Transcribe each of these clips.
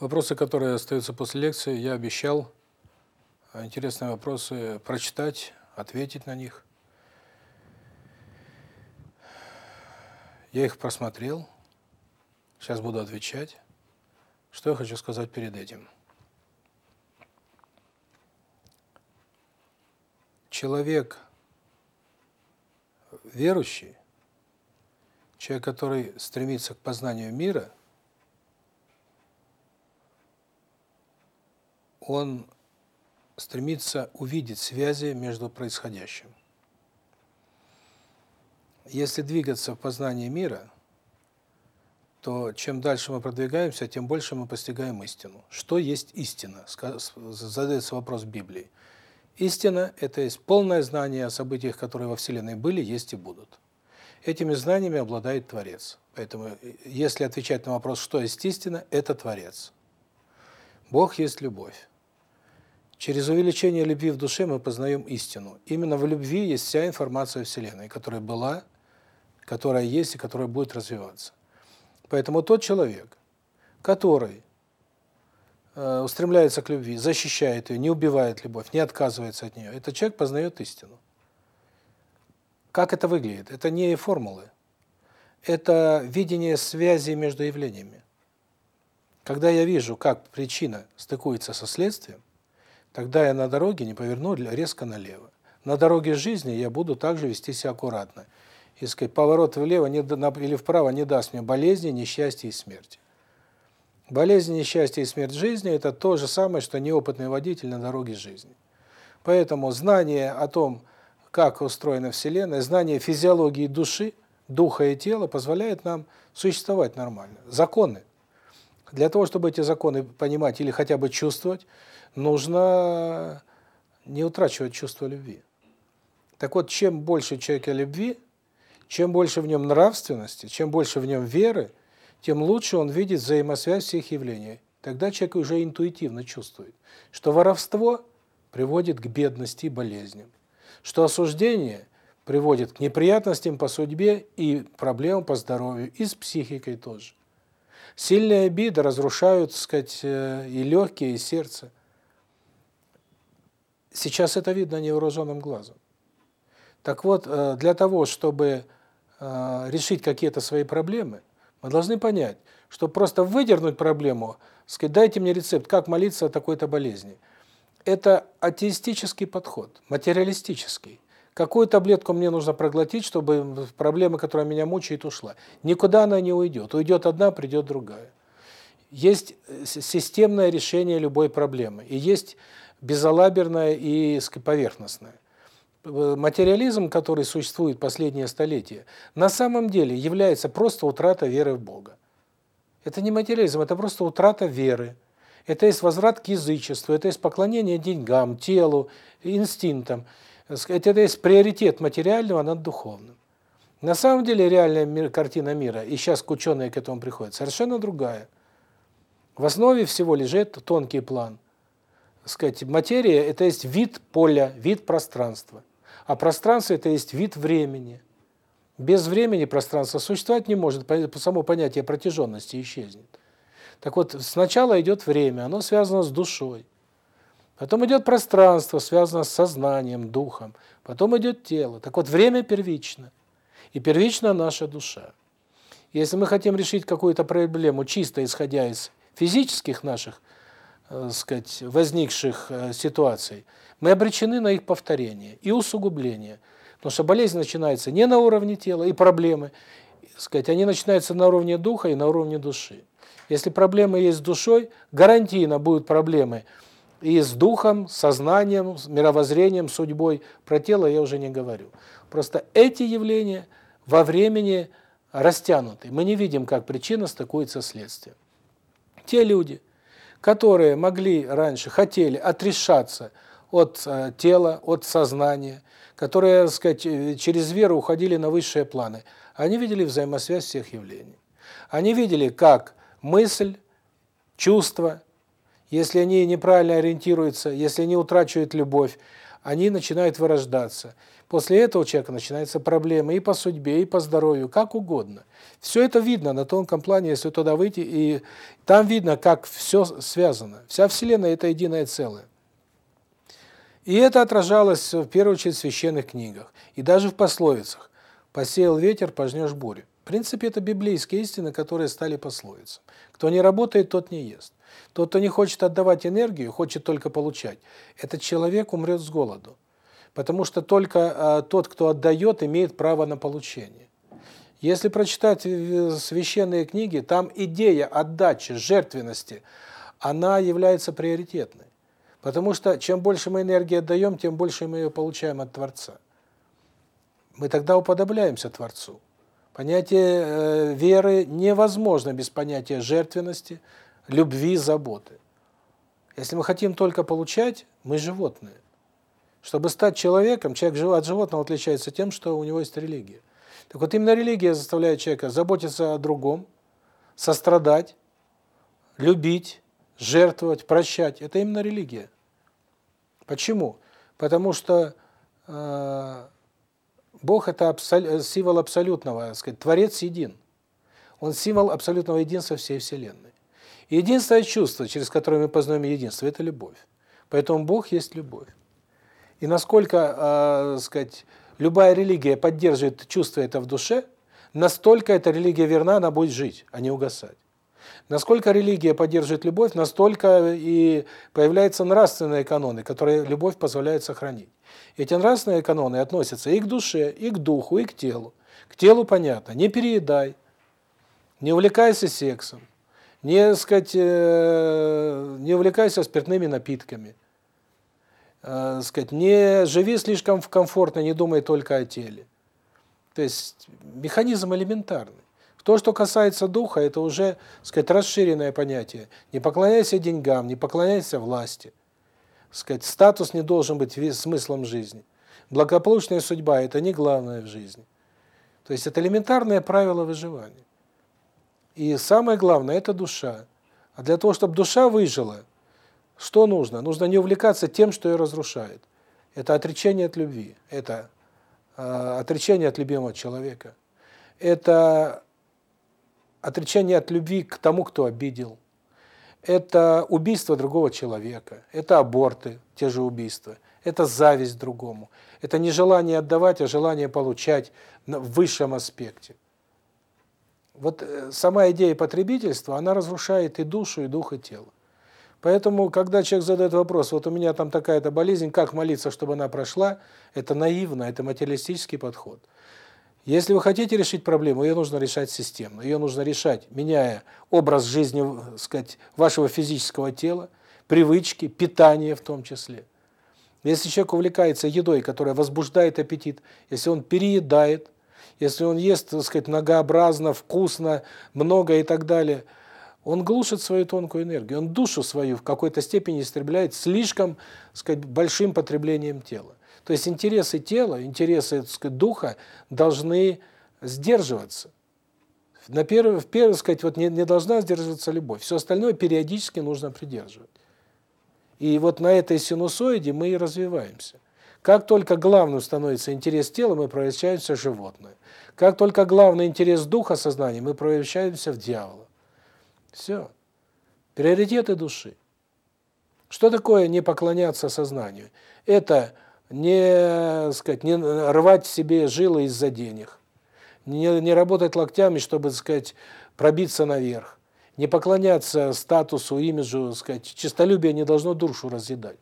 Вопросы, которые остаются после лекции, я обещал интересные вопросы прочитать, ответить на них. Я их просмотрел. Сейчас буду отвечать. Что я хочу сказать перед этим? Человек верующий, человек, который стремится к познанию мира, он стремится увидеть связи между происходящим. Если двигаться в познании мира, то чем дальше мы продвигаемся, тем больше мы постигаем истину. Что есть истина? Задается вопрос Библии. Истина – это есть полное знание о событиях, которые во Вселенной были, есть и будут. Этими знаниями обладает Творец. Поэтому, если отвечать на вопрос, что есть истина, это Творец. Бог есть любовь. Через увеличение любви в душе мы познаем истину. Именно в любви есть вся информация Вселенной, которая была, которая есть и которая будет развиваться. Поэтому тот человек, который э, устремляется к любви, защищает ее, не убивает любовь, не отказывается от нее, этот человек познает истину. Как это выглядит? Это не формулы. Это видение связи между явлениями. Когда я вижу, как причина стыкуется со следствием, Тогда я на дороге не поверну резко налево. На дороге жизни я буду также вести себя аккуратно. И сказать, поворот влево не, или вправо не даст мне болезни, несчастья и смерти. Болезнь, несчастье и смерть жизни – это то же самое, что неопытный водитель на дороге жизни. Поэтому знание о том, как устроена Вселенная, знание физиологии души, духа и тела позволяет нам существовать нормально. Законы. Для того, чтобы эти законы понимать или хотя бы чувствовать, нужно не утрачивать чувство любви. Так вот, чем больше человека любви, чем больше в нем нравственности, чем больше в нем веры, тем лучше он видит взаимосвязь всех явлений. Тогда человек уже интуитивно чувствует, что воровство приводит к бедности и болезням, что осуждение приводит к неприятностям по судьбе и проблемам по здоровью, и с психикой тоже. Сильные обиды разрушают, так сказать, э, и легкие, и сердце. Сейчас это видно невооруженным глазом. Так вот, э, для того, чтобы э, решить какие-то свои проблемы, мы должны понять, что просто выдернуть проблему, сказать, дайте мне рецепт, как молиться от такой-то болезни. Это атеистический подход, материалистический. Какую таблетку мне нужно проглотить, чтобы проблема, которая меня мучает, ушла? Никуда она не уйдет. Уйдет одна, придет другая. Есть э, системное решение любой проблемы. И есть безалаберное и поверхностное. Материализм, который существует последние столетия, на самом деле является просто утрата веры в Бога. Это не материализм, это просто утрата веры. Это есть возврат к язычеству, это есть поклонение деньгам, телу, инстинктам. Это есть приоритет материального над духовным. На самом деле реальная мир, картина мира, и сейчас ученые к этому приходят, совершенно другая. В основе всего лежит тонкий план сказать, материя – это есть вид поля, вид пространства. А пространство – это есть вид времени. Без времени пространство существовать не может, само понятие протяженности исчезнет. Так вот, сначала идет время, оно связано с душой. Потом идет пространство, связано с сознанием, духом. Потом идет тело. Так вот, время первично. И первична наша душа. Если мы хотим решить какую-то проблему чисто исходя из физических наших э, сказать, возникших э, ситуаций, мы обречены на их повторение и усугубление. Потому что болезнь начинается не на уровне тела, и проблемы, сказать, они начинаются на уровне духа и на уровне души. Если проблемы есть с душой, гарантийно будут проблемы и с духом, сознанием, мировоззрением, судьбой. Про тело я уже не говорю. Просто эти явления во времени растянуты. Мы не видим, как причина стыкуется с следствием. Те люди, которые могли раньше, хотели отрешаться от э, тела, от сознания, которые, так сказать, э, через веру уходили на высшие планы, они видели взаимосвязь всех явлений. Они видели, как мысль, чувства, если они неправильно ориентируются, если они утрачивают любовь, они начинают вырождаться. После этого у человека начинаются проблемы и по судьбе, и по здоровью, как угодно. Все это видно на тонком плане, если туда выйти, и там видно, как все связано. Вся Вселенная – это единое целое. И это отражалось в первую очередь в священных книгах, и даже в пословицах. «Посеял ветер, пожнешь бурю». В принципе, это библейские истины, которые стали пословицами. Кто не работает, тот не ест. Тот, кто не хочет отдавать энергию, хочет только получать, этот человек умрет с голоду. Потому что только а, тот, кто отдает, имеет право на получение. Если прочитать священные книги, там идея отдачи, жертвенности, она является приоритетной. Потому что чем больше мы энергии отдаем, тем больше мы ее получаем от Творца. Мы тогда уподобляемся Творцу. Понятие э, веры невозможно без понятия жертвенности, любви, заботы. Если мы хотим только получать, мы животные. Чтобы стать человеком, человек от животного отличается тем, что у него есть религия. Так вот именно религия заставляет человека заботиться о другом, сострадать, любить, жертвовать, прощать. Это именно религия. Почему? Потому что э, Бог – это абсол символ абсолютного, так сказать, Творец един. Он символ абсолютного единства всей Вселенной. Единственное чувство, через которое мы познаем единство – это любовь. Поэтому Бог есть любовь. И насколько, э, сказать, любая религия поддерживает чувство это в душе, настолько эта религия верна, она будет жить, а не угасать. Насколько религия поддерживает любовь, настолько и появляются нравственные каноны, которые любовь позволяет сохранить. Эти нравственные каноны относятся и к душе, и к духу, и к телу. К телу понятно, не переедай, не увлекайся сексом, не, сказать, э, не увлекайся спиртными напитками, э, сказать, не живи слишком комфортно, не думай только о теле. То есть механизм элементарный. То, что касается духа, это уже, сказать, расширенное понятие. Не поклоняйся деньгам, не поклоняйся власти. Сказать, статус не должен быть смыслом жизни. Благополучная судьба – это не главное в жизни. То есть это элементарное правило выживания. И самое главное – это душа. А для того, чтобы душа выжила, что нужно? Нужно не увлекаться тем, что ее разрушает. Это отречение от любви, это э, отречение от любимого человека, это отречение от любви к тому, кто обидел, это убийство другого человека, это аборты, те же убийства, это зависть другому, это не желание отдавать, а желание получать в высшем аспекте. Вот э, сама идея потребительства, она разрушает и душу, и дух, и тело. Поэтому, когда человек задает вопрос, вот у меня там такая-то болезнь, как молиться, чтобы она прошла, это наивно, это материалистический подход. Если вы хотите решить проблему, ее нужно решать системно. Ее нужно решать, меняя образ жизни, э, сказать, вашего физического тела, привычки, питание в том числе. Если человек увлекается едой, которая возбуждает аппетит, если он переедает, если он ест, так сказать, многообразно, вкусно, много и так далее, он глушит свою тонкую энергию, он душу свою в какой-то степени истребляет слишком, так сказать, большим потреблением тела. То есть интересы тела, интересы, так сказать, духа должны сдерживаться. На первый, в первый, сказать, вот не, не должна сдерживаться любовь. Все остальное периодически нужно придерживать. И вот на этой синусоиде мы и развиваемся. Как только главным становится интерес тела, мы превращаемся в животное. Как только главный интерес духа сознания, мы превращаемся в дьявола. Все. Приоритеты души. Что такое не поклоняться сознанию? Это не, сказать, не рвать себе жилы из-за денег. Не не работать локтями, чтобы, сказать, пробиться наверх. Не поклоняться статусу, имиджу, сказать, честолюбие не должно душу разъедать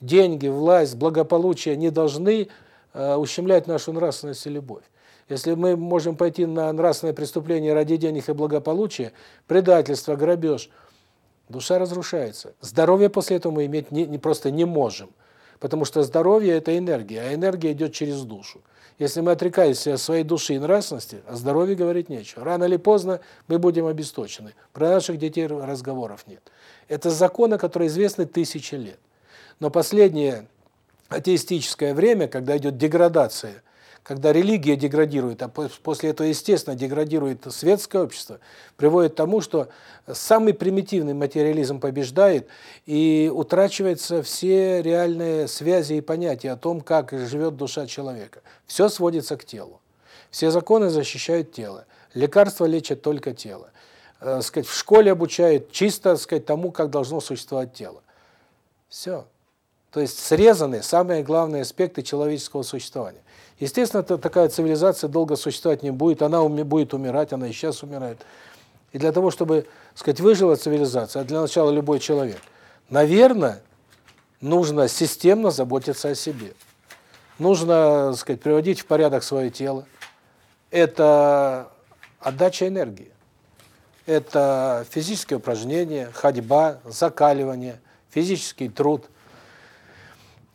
деньги, власть, благополучие не должны э, ущемлять нашу нравственность и любовь. Если мы можем пойти на нравственное преступление ради денег и благополучия, предательство, грабеж, душа разрушается. Здоровье после этого мы иметь не, не просто не можем, потому что здоровье – это энергия, а энергия идет через душу. Если мы отрекаемся от своей души и нравственности, о здоровье говорить нечего. Рано или поздно мы будем обесточены. Про наших детей разговоров нет. Это законы, которые известны тысячи лет. Но последнее атеистическое время, когда идет деградация, когда религия деградирует, а после этого, естественно, деградирует светское общество, приводит к тому, что самый примитивный материализм побеждает, и утрачиваются все реальные связи и понятия о том, как живет душа человека. Все сводится к телу. Все законы защищают тело. Лекарства лечат только тело. Э, сказать, в школе обучают чисто, сказать, тому, как должно существовать тело. Все. То есть срезаны самые главные аспекты человеческого существования. Естественно, такая цивилизация долго существовать не будет, она будет умирать, она и сейчас умирает. И для того, чтобы, сказать, выжила цивилизация, а для начала любой человек, наверное, нужно системно заботиться о себе. Нужно, сказать, приводить в порядок свое тело. Это отдача энергии. Это физические упражнения, ходьба, закаливание, физический труд –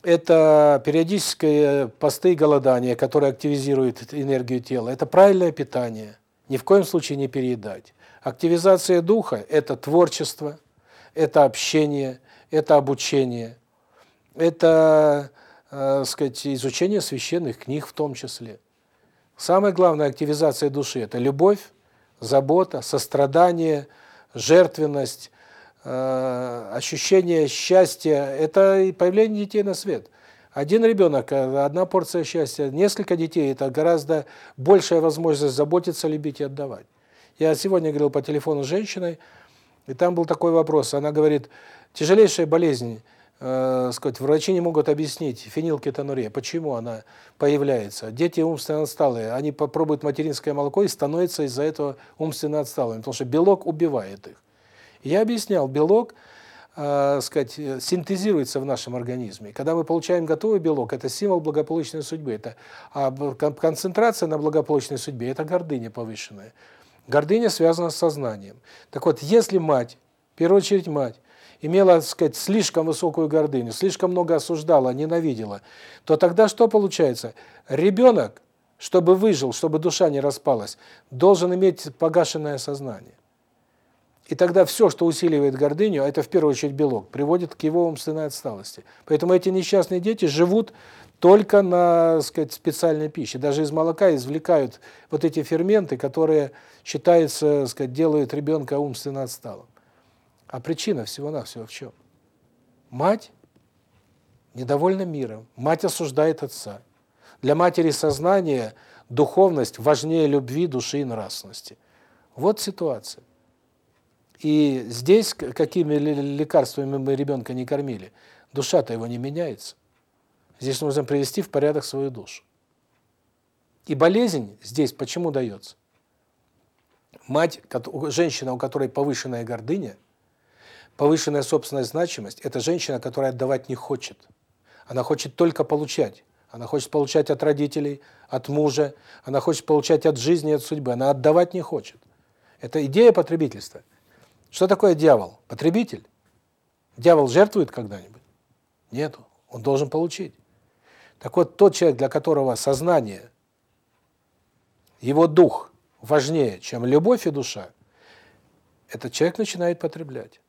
это периодические посты и голодания, которые активизируют энергию тела. Это правильное питание. Ни в коем случае не переедать. Активизация духа – это творчество, это общение, это обучение, это, э, сказать, изучение священных книг в том числе. Самая главная активизация души – это любовь, забота, сострадание, жертвенность, ощущение счастья – это и появление детей на свет. Один ребенок, э, одна порция счастья, несколько детей – это гораздо большая возможность заботиться, любить и отдавать. Я сегодня говорил по телефону с женщиной, и там был такой вопрос. Она говорит, тяжелейшая болезнь, э, сказать, врачи не могут объяснить, фенилкетонурия, почему она появляется. Дети умственно отсталые, они попробуют материнское молоко и становятся из-за этого умственно отсталыми, потому что белок убивает их. Я объяснял, белок, э, сказать, синтезируется в нашем организме. Когда мы получаем готовый белок, это символ благополучной судьбы. Это а концентрация на благополучной судьбе это гордыня повышенная. Гордыня связана с сознанием. Так вот, если мать, в первую очередь мать, имела, так сказать, слишком высокую гордыню, слишком много осуждала, ненавидела, то тогда что получается? Ребенок, чтобы выжил, чтобы душа не распалась, должен иметь погашенное сознание. И тогда все, что усиливает гордыню, а это в первую очередь белок, приводит к его умственной отсталости. Поэтому эти несчастные дети живут только на, сказать, специальной пище. Даже из молока извлекают вот эти ферменты, которые считаются, сказать, делают ребенка умственно отсталым. А причина всего-навсего в чем? Мать недовольна миром, мать осуждает отца. Для матери сознание, духовность важнее любви, души и нравственности. Вот ситуация. И здесь, какими лекарствами мы ребенка не кормили, душа-то его не меняется. Здесь нужно привести в порядок свою душу. И болезнь здесь почему дается? Мать, женщина, у которой повышенная гордыня, повышенная собственная значимость, это женщина, которая отдавать не хочет. Она хочет только получать. Она хочет получать от родителей, от мужа, она хочет получать от жизни, от судьбы. Она отдавать не хочет. Это идея потребительства. Что такое дьявол? Потребитель. Дьявол жертвует когда-нибудь? Нету. Он должен получить. Так вот, тот человек, для которого сознание, его дух важнее, чем любовь и душа, этот человек начинает потреблять.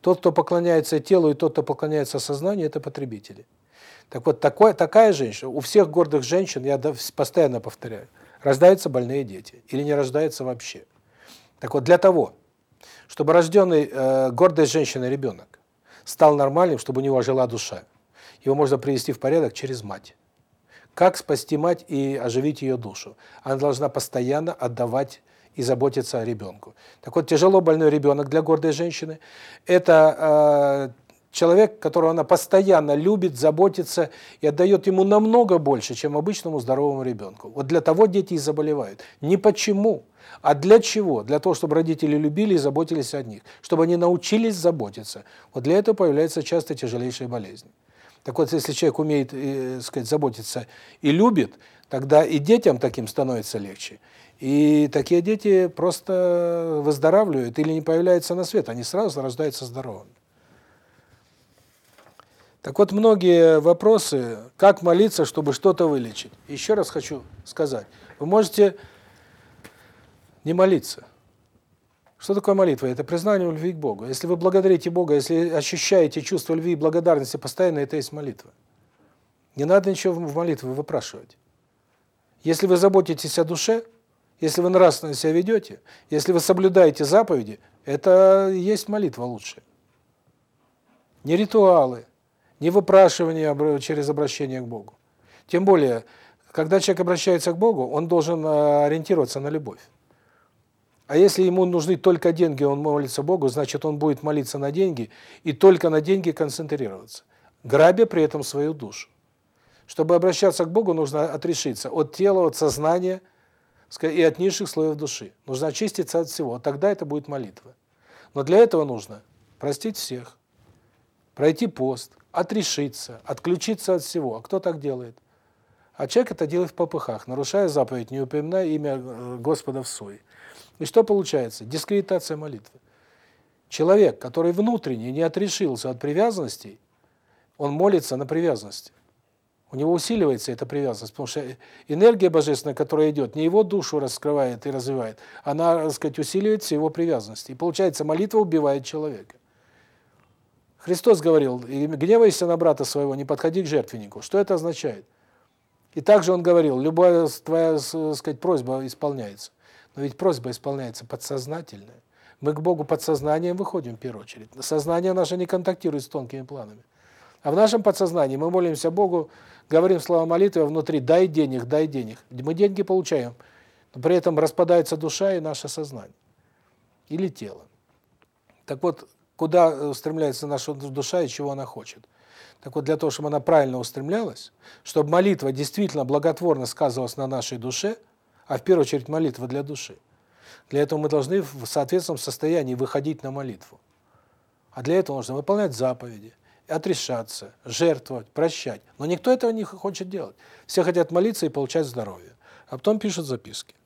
Тот, кто поклоняется телу, и тот, кто поклоняется сознанию, это потребители. Так вот, такое, такая женщина, у всех гордых женщин, я постоянно повторяю, рождаются больные дети или не рождаются вообще. Так вот, для того, чтобы рожденный э, гордой женщиной ребенок стал нормальным, чтобы у него жила душа. Его можно привести в порядок через мать. Как спасти мать и оживить ее душу? Она должна постоянно отдавать и заботиться о ребенку. Так вот, тяжело больной ребенок для гордой женщины – это э, человек, которого она постоянно любит, заботится и отдает ему намного больше, чем обычному здоровому ребенку. Вот для того дети и заболевают. Не почему, а для чего? Для того, чтобы родители любили и заботились о них, чтобы они научились заботиться. Вот для этого появляются часто тяжелейшие болезни. Так вот, если человек умеет, э, сказать, заботиться и любит, тогда и детям таким становится легче. И такие дети просто выздоравливают или не появляются на свет, они сразу рождаются здоровыми. Так вот, многие вопросы, как молиться, чтобы что-то вылечить. Еще раз хочу сказать. Вы можете не молиться. Что такое молитва? Это признание любви к Богу. Если вы благодарите Бога, если ощущаете чувство любви и благодарности постоянно, это есть молитва. Не надо ничего в молитве выпрашивать. Если вы заботитесь о душе, если вы нравственно себя ведете, если вы соблюдаете заповеди, это есть молитва лучшая. Не ритуалы, не выпрашивание через обращение к Богу. Тем более, когда человек обращается к Богу, он должен э, ориентироваться на любовь. А если ему нужны только деньги, он молится Богу, значит, он будет молиться на деньги и только на деньги концентрироваться, грабя при этом свою душу. Чтобы обращаться к Богу, нужно отрешиться от тела, от сознания и от низших слоев души. Нужно очиститься от всего. Тогда это будет молитва. Но для этого нужно простить всех, пройти пост, отрешиться, отключиться от всего. А кто так делает? А человек это делает в попыхах, нарушая заповедь, не упоминая имя э, Господа в суе. И что получается? Дискредитация молитвы. Человек, который внутренне не отрешился от привязанностей, он молится на привязанности. У него усиливается эта привязанность, потому что энергия божественная, которая идет, не его душу раскрывает и развивает, она, так сказать, усиливает все его привязанности. И получается, молитва убивает человека. Христос говорил, гневайся на брата своего, не подходи к жертвеннику. Что это означает? И также он говорил, любая твоя, сказать, просьба исполняется. Но ведь просьба исполняется подсознательная. Мы к Богу подсознанием выходим в первую очередь. Сознание наше не контактирует с тонкими планами. А в нашем подсознании мы молимся Богу, говорим слова молитвы, а внутри дай денег, дай денег. Мы деньги получаем, но при этом распадается душа и наше сознание. Или тело. Так вот, куда устремляется наша душа и чего она хочет? Так вот, для того, чтобы она правильно устремлялась, чтобы молитва действительно благотворно сказывалась на нашей душе, а в первую очередь молитва для души, для этого мы должны в соответственном состоянии выходить на молитву. А для этого нужно выполнять заповеди, отрешаться, жертвовать, прощать. Но никто этого не хочет делать. Все хотят молиться и получать здоровье. А потом пишут записки.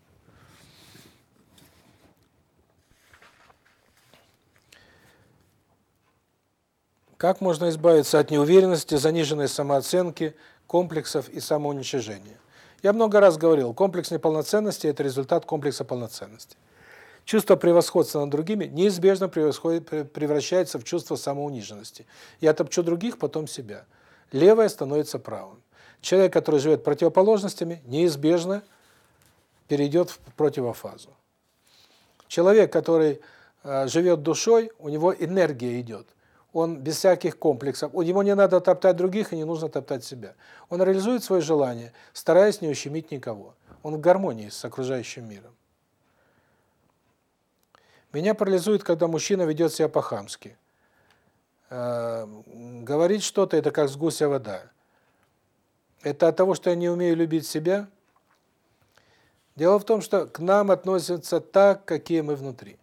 Как можно избавиться от неуверенности, заниженной самооценки, комплексов и самоуничижения? Я много раз говорил, комплекс неполноценности – это результат комплекса полноценности. Чувство превосходства над другими неизбежно превращается в чувство самоуниженности. Я топчу других, потом себя. Левое становится правым. Человек, который живет противоположностями, неизбежно перейдет в противофазу. Человек, который э, живет душой, у него энергия идет. Он без всяких комплексов. У него не надо топтать других и не нужно топтать себя. Он реализует свои желания, стараясь не ущемить никого. Он в гармонии с окружающим миром. Меня парализует, когда мужчина ведет себя по-хамски. Э, говорит что-то, это как с гуся вода. Это от того, что я не умею любить себя? Дело в том, что к нам относятся так, какие мы внутри.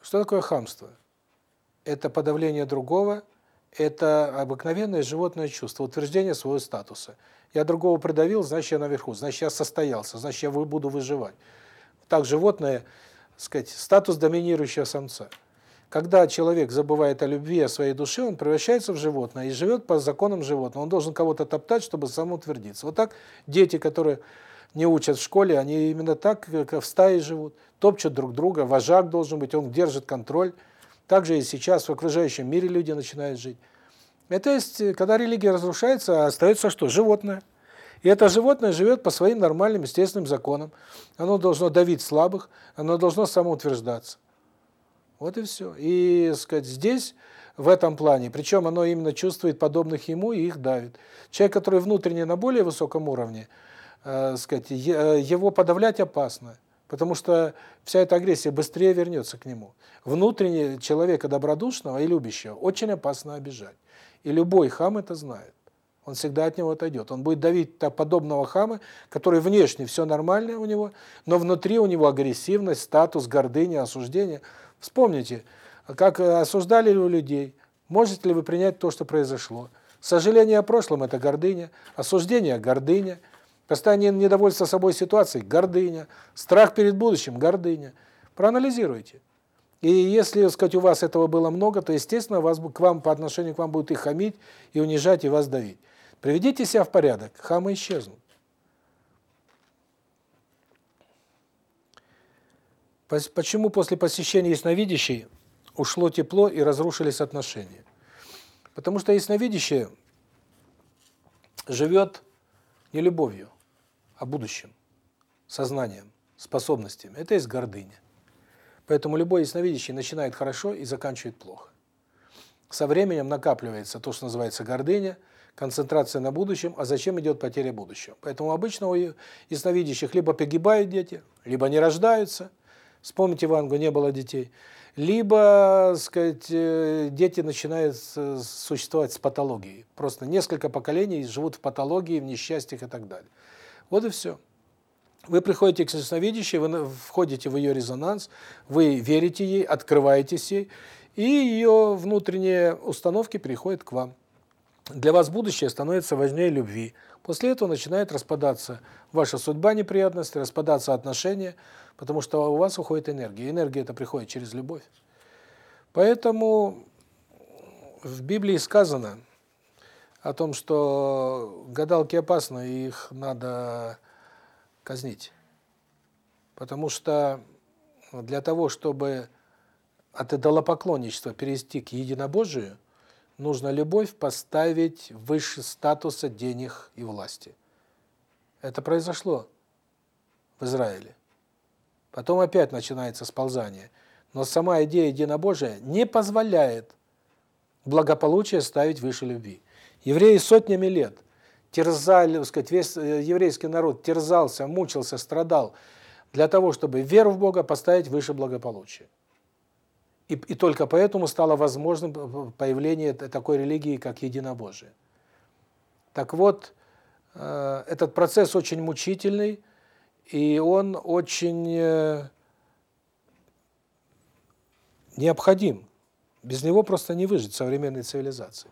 Что такое хамство? Это подавление другого, это обыкновенное животное чувство, утверждение своего статуса. Я другого придавил, значит, я наверху, значит, я состоялся, значит, я буду выживать. Так животное сказать, статус доминирующего самца. Когда человек забывает о любви, о своей душе, он превращается в животное и живет по законам животного. Он должен кого-то топтать, чтобы самоутвердиться. Вот так дети, которые не учат в школе, они именно так, в стае живут. Топчут друг друга, вожак должен быть, он держит контроль. Также и сейчас в окружающем мире люди начинают жить. Это есть, когда религия разрушается, остается что? Животное. И это животное живет по своим нормальным, естественным законам. Оно должно давить слабых, оно должно самоутверждаться. Вот и все. И, сказать, здесь, в этом плане, причем оно именно чувствует подобных ему и их давит. Человек, который внутренне на более высоком уровне, э, сказать, его подавлять опасно, потому что вся эта агрессия быстрее вернется к нему. Внутренне человека добродушного и любящего очень опасно обижать. И любой хам это знает он всегда от него отойдет. Он будет давить подобного хама, который внешне все нормально у него, но внутри у него агрессивность, статус, гордыня, осуждение. Вспомните, как осуждали вы людей, можете ли вы принять то, что произошло. Сожаление о прошлом – это гордыня, осуждение – гордыня, постоянное недовольство собой ситуацией – гордыня, страх перед будущим – гордыня. Проанализируйте. И если, сказать, у вас этого было много, то, естественно, вас к вам по отношению к вам будут и хамить, и унижать, и вас давить. Приведите себя в порядок, хамы исчезнут. Почему после посещения ясновидящей ушло тепло и разрушились отношения? Потому что ясновидящее живет не любовью, о будущем, сознанием, способностями. Это есть гордыня. Поэтому любой ясновидящий начинает хорошо и заканчивает плохо. Со временем накапливается то, что называется гордыня, концентрация на будущем, а зачем идет потеря будущего. Поэтому обычно у ясновидящих либо погибают дети, либо не рождаются. Вспомните Вангу, не было детей. Либо, сказать, э, дети начинают существовать с патологией. Просто несколько поколений живут в патологии, в несчастьях и так далее. Вот и все. Вы приходите к ясновидящей, вы входите в ее резонанс, вы верите ей, открываетесь ей, и ее внутренние установки переходят к вам. Для вас будущее становится важнее любви. После этого начинает распадаться ваша судьба неприятности, распадаться отношения, потому что у вас уходит энергия. Энергия это приходит через любовь. Поэтому в Библии сказано о том, что гадалки опасны, и их надо казнить. Потому что для того, чтобы от идолопоклонничества перейти к единобожию, нужно любовь поставить выше статуса денег и власти. Это произошло в Израиле. Потом опять начинается сползание. Но сама идея единобожия не позволяет благополучие ставить выше любви. Евреи сотнями лет терзали, так сказать, весь э, еврейский народ терзался, мучился, страдал для того, чтобы веру в Бога поставить выше благополучия. И, и только поэтому стало возможным появление такой религии, как единобожие. Так вот, э, этот процесс очень мучительный, и он очень э, необходим. Без него просто не выжить современной цивилизации.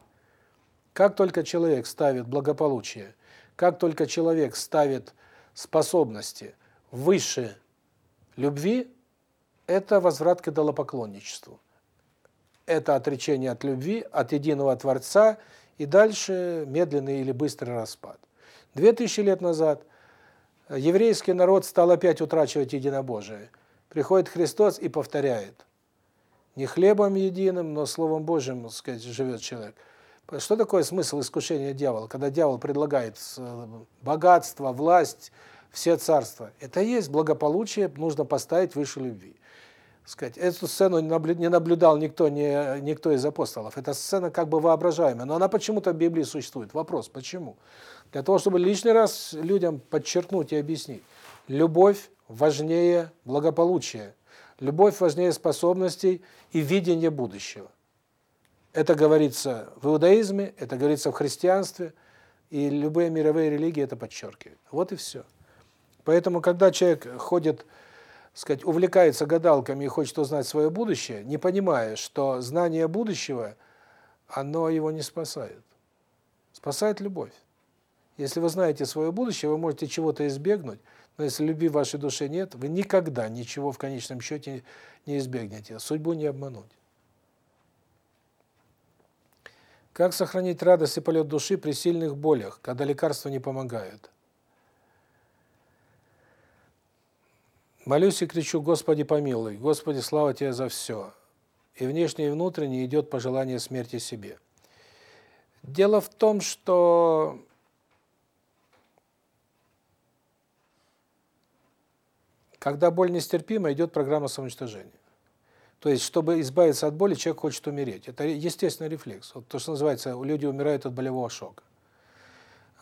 Как только человек ставит благополучие, как только человек ставит способности выше любви, это возврат к идолопоклонничеству. Это отречение от любви, от единого Творца, и дальше медленный или быстрый распад. Две тысячи лет назад еврейский народ стал опять утрачивать единобожие. Приходит Христос и повторяет. Не хлебом единым, но Словом Божьим, так сказать, живет человек. Что такое смысл искушения дьявола? Когда дьявол предлагает э, богатство, власть, все царства. Это есть благополучие, нужно поставить выше любви. Сказать, эту сцену не наблюдал никто, не, никто из апостолов. Эта сцена как бы воображаемая, но она почему-то в Библии существует. Вопрос, почему? Для того, чтобы лишний раз людям подчеркнуть и объяснить. Любовь важнее благополучия. Любовь важнее способностей и видения будущего. Это говорится в иудаизме, это говорится в христианстве, и любые мировые религии это подчеркивают. Вот и все. Поэтому, когда человек ходит, сказать, увлекается гадалками и хочет узнать свое будущее, не понимая, что знание будущего, оно его не спасает. Спасает любовь. Если вы знаете свое будущее, вы можете чего-то избегнуть, но если любви в вашей душе нет, вы никогда ничего в конечном счете не избегнете. Судьбу не обмануть. Как сохранить радость и полет души при сильных болях, когда лекарства не помогают? Молюсь и кричу, Господи, помилуй, Господи, слава Тебе за все. И внешне и внутренне идет пожелание смерти себе. Дело в том, что когда боль нестерпима, идет программа самоуничтожения. То есть, чтобы избавиться от боли, человек хочет умереть. Это естественный рефлекс. Вот то, что называется, люди умирают от болевого шока.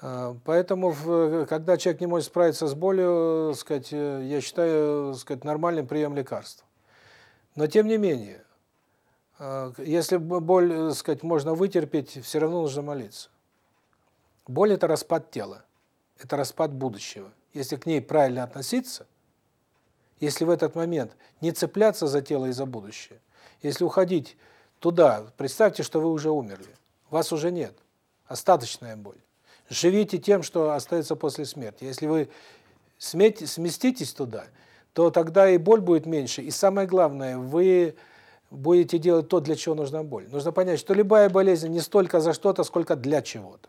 А, поэтому, когда человек не может справиться с болью, сказать, э, я считаю, сказать, нормальным прием лекарств. Но тем не менее, а, если боль, сказать, можно вытерпеть, все равно нужно молиться. Боль это распад тела, это распад будущего. Если к ней правильно относиться, если в этот момент не цепляться за тело и за будущее, если уходить туда, представьте, что вы уже умерли, вас уже нет, остаточная боль. Живите тем, что остается после смерти. Если вы сместитесь туда, то тогда и боль будет меньше. И самое главное, вы будете делать то, для чего нужна боль. Нужно понять, что любая болезнь не столько за что-то, сколько для чего-то.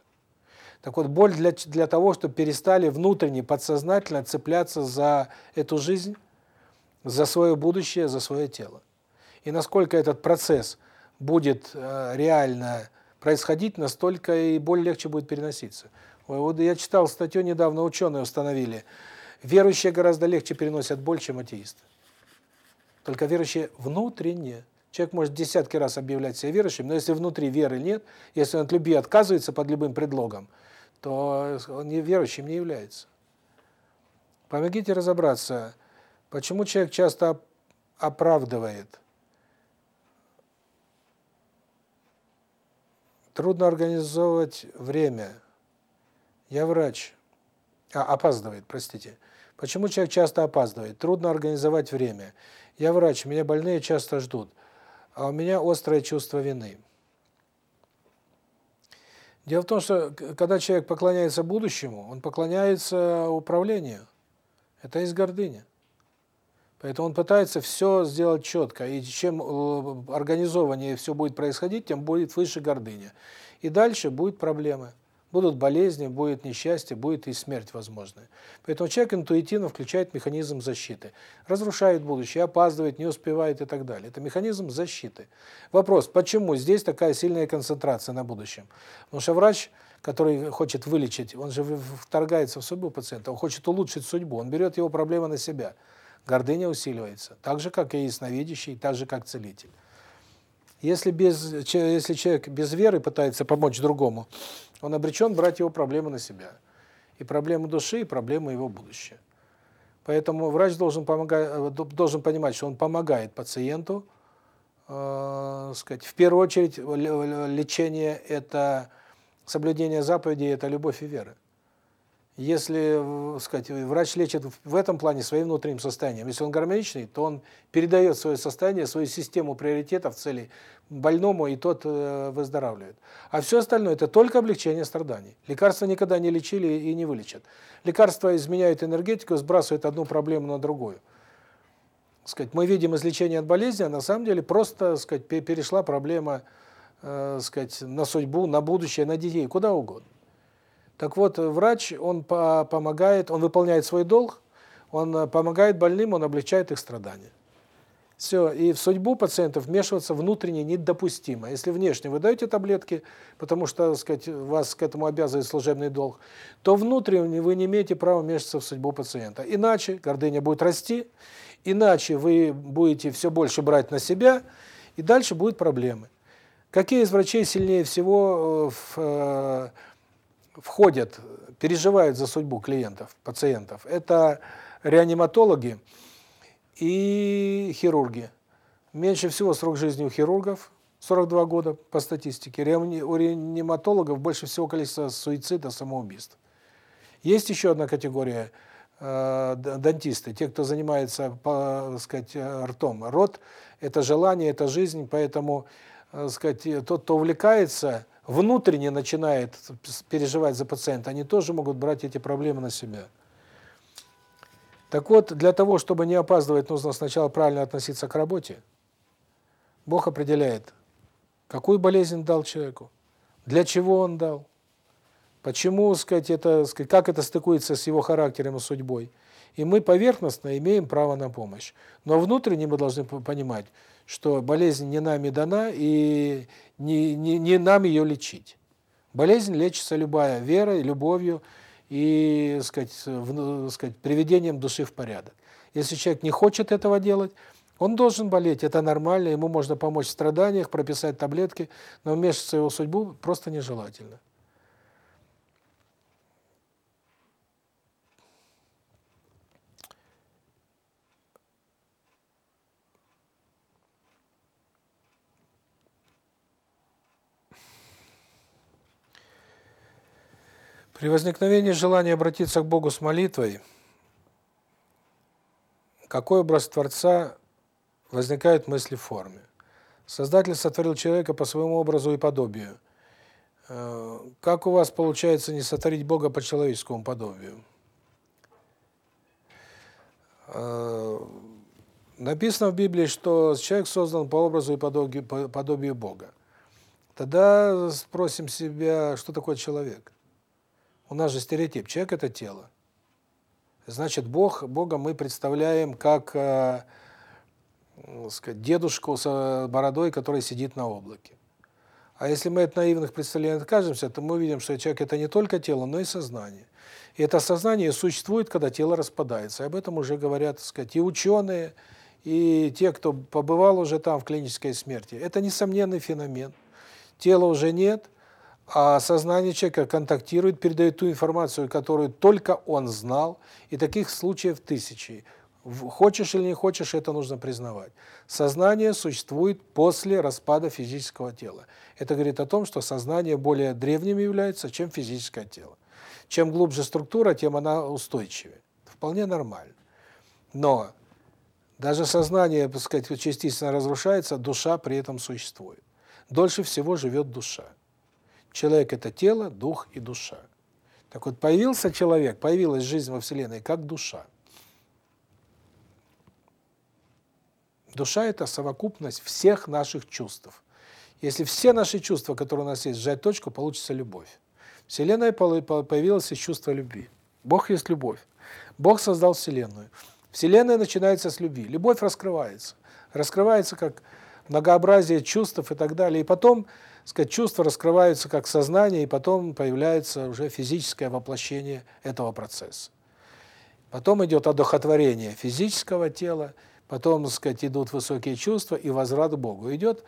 Так вот, боль для, для того, чтобы перестали внутренне, подсознательно цепляться за эту жизнь, за свое будущее, за свое тело. И насколько этот процесс будет э, реально происходить, настолько и боль легче будет переноситься. Вот я читал статью недавно, ученые установили, верующие гораздо легче переносят боль, чем атеисты. Только верующие внутренне. Человек может десятки раз объявлять себя верующим, но если внутри веры нет, если он от любви отказывается под любым предлогом, то он не верующим не является. Помогите разобраться, почему человек часто оправдывает. Трудно организовывать время. Я врач. А, опаздывает, простите. Почему человек часто опаздывает? Трудно организовать время. Я врач, меня больные часто ждут, а у меня острое чувство вины. Дело в том, что когда человек поклоняется будущему, он поклоняется управлению. Это из гордыни. Поэтому он пытается все сделать четко, и чем э, организованнее все будет происходить, тем будет выше гордыня. И дальше будут проблемы. Будут болезни, будет несчастье, будет и смерть возможная. Поэтому человек интуитивно включает механизм защиты. Разрушает будущее, опаздывает, не успевает и так далее. Это механизм защиты. Вопрос, почему здесь такая сильная концентрация на будущем? Потому что врач, который хочет вылечить, он же вторгается в судьбу пациента, он хочет улучшить судьбу, он берет его проблемы на себя. Гордыня усиливается. Так же, как и ясновидящий, так же, как целитель. Если без если человек без веры пытается помочь другому, он обречен брать его проблемы на себя. И проблему души, и проблему его будущего. Поэтому врач должен помогать э, должен понимать, что он помогает пациенту, э, сказать, в первую очередь лечение это соблюдение заповедей это любовь и вера. Если, сказать, врач лечит в этом плане своим внутренним состоянием, если он гармоничный, то он передает свое состояние, свою систему приоритетов, целей больному, и тот э, выздоравливает. А все остальное это только облегчение страданий. Лекарства никогда не лечили и не вылечат. Лекарства изменяют энергетику, сбрасывают одну проблему на другую. Сказать, мы видим излечение от болезни, а на самом деле просто, сказать, перешла проблема, э, сказать, на судьбу, на будущее, на детей, куда угодно. Так вот, врач, он помогает, он выполняет свой долг, он э, помогает больным, он облегчает их страдания. Все, и в судьбу пациентов вмешиваться внутренне недопустимо. Если внешне вы даете таблетки, потому что, так сказать, вас к этому обязывает служебный долг, то внутренне вы не имеете права вмешиваться в судьбу пациента. Иначе гордыня будет расти, иначе вы будете все больше брать на себя, и дальше будут проблемы. Какие из врачей сильнее всего э, в э, входят, переживают за судьбу клиентов, пациентов, это реаниматологи и хирурги. Меньше всего срок жизни у хирургов 42 года по статистике. У реаниматологов больше всего количество суицида, самоубийств. Есть еще одна категория э, дантисты, те, кто занимается, по, сказать, ртом. Рот это желание, это жизнь, поэтому, э, сказать, тот, кто увлекается внутренне начинает переживать за пациента, они тоже могут брать эти проблемы на себя. Так вот, для того, чтобы не опаздывать, нужно сначала правильно относиться к работе. Бог определяет, какую болезнь дал человеку, для чего он дал, почему, сказать, это, сказать, как это стыкуется с его характером и судьбой. И мы поверхностно имеем право на помощь. Но внутренне мы должны понимать, что болезнь не нами дана, и не, не, не нам ее лечить. Болезнь лечится любая верой, любовью и, сказать, в, сказать, приведением души в порядок. Если человек не хочет этого делать, он должен болеть, это нормально, ему можно помочь в страданиях, прописать таблетки, но вмешиваться в его судьбу просто нежелательно. При возникновении желания обратиться к Богу с молитвой, какой образ Творца возникает мысли в форме? Создатель сотворил человека по своему образу и подобию. Э, как у вас получается не сотворить Бога по человеческому подобию? Э, написано в Библии, что человек создан по образу и подобию Бога. Тогда спросим себя, что такое человек? У нас же стереотип. Человек – это тело. Значит, Бог, Бога мы представляем как, э, сказать, дедушку с бородой, который сидит на облаке. А если мы от наивных представлений откажемся, то мы увидим, что человек – это не только тело, но и сознание. И это сознание существует, когда тело распадается. Об этом уже говорят, так сказать, и ученые, и те, кто побывал уже там в клинической смерти. Это несомненный феномен. Тела уже нет, а сознание человека контактирует, передает ту информацию, которую только он знал, и таких случаев тысячи. Хочешь или не хочешь, это нужно признавать. Сознание существует после распада физического тела. Это говорит о том, что сознание более древним является, чем физическое тело. Чем глубже структура, тем она устойчивее. Вполне нормально. Но даже сознание, так сказать, частично разрушается, душа при этом существует. Дольше всего живет душа. Человек – это тело, дух и душа. Так вот, появился человек, появилась жизнь во Вселенной как душа. Душа – это совокупность всех наших чувств. Если все наши чувства, которые у нас есть, сжать точку, получится любовь. Вселенная появилась из чувства любви. Бог есть любовь. Бог создал Вселенную. Вселенная начинается с любви. Любовь раскрывается. Раскрывается как многообразие чувств и так далее. И потом, сказать, чувства раскрываются как сознание, и потом появляется уже физическое воплощение этого процесса. Потом идет одухотворение физического тела, потом, так сказать, идут высокие чувства и возврат к Богу. Идет,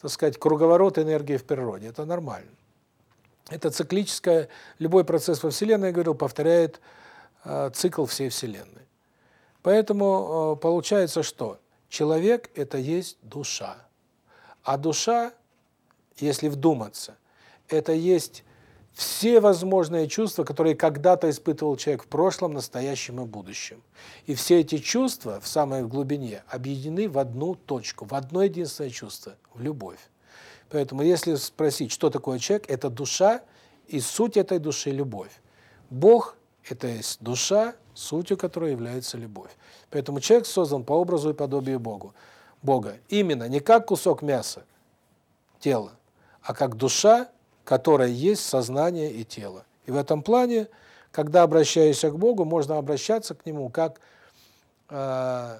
так сказать, круговорот энергии в природе. Это нормально. Это циклическое, любой процесс во Вселенной, я говорил, повторяет э, цикл всей Вселенной. Поэтому э, получается что? Человек – это есть душа. А душа, если вдуматься, это есть все возможные чувства, которые когда-то испытывал человек в прошлом, настоящем и будущем. И все эти чувства в самой глубине объединены в одну точку, в одно единственное чувство – в любовь. Поэтому если спросить, что такое человек, это душа, и суть этой души – любовь. Бог – это есть душа, сутью которой является любовь. Поэтому человек создан по образу и подобию Богу. Бога. Именно не как кусок мяса, тело, а как душа, которая есть сознание и тело. И в этом плане, когда обращаешься к Богу, можно обращаться к Нему как, э,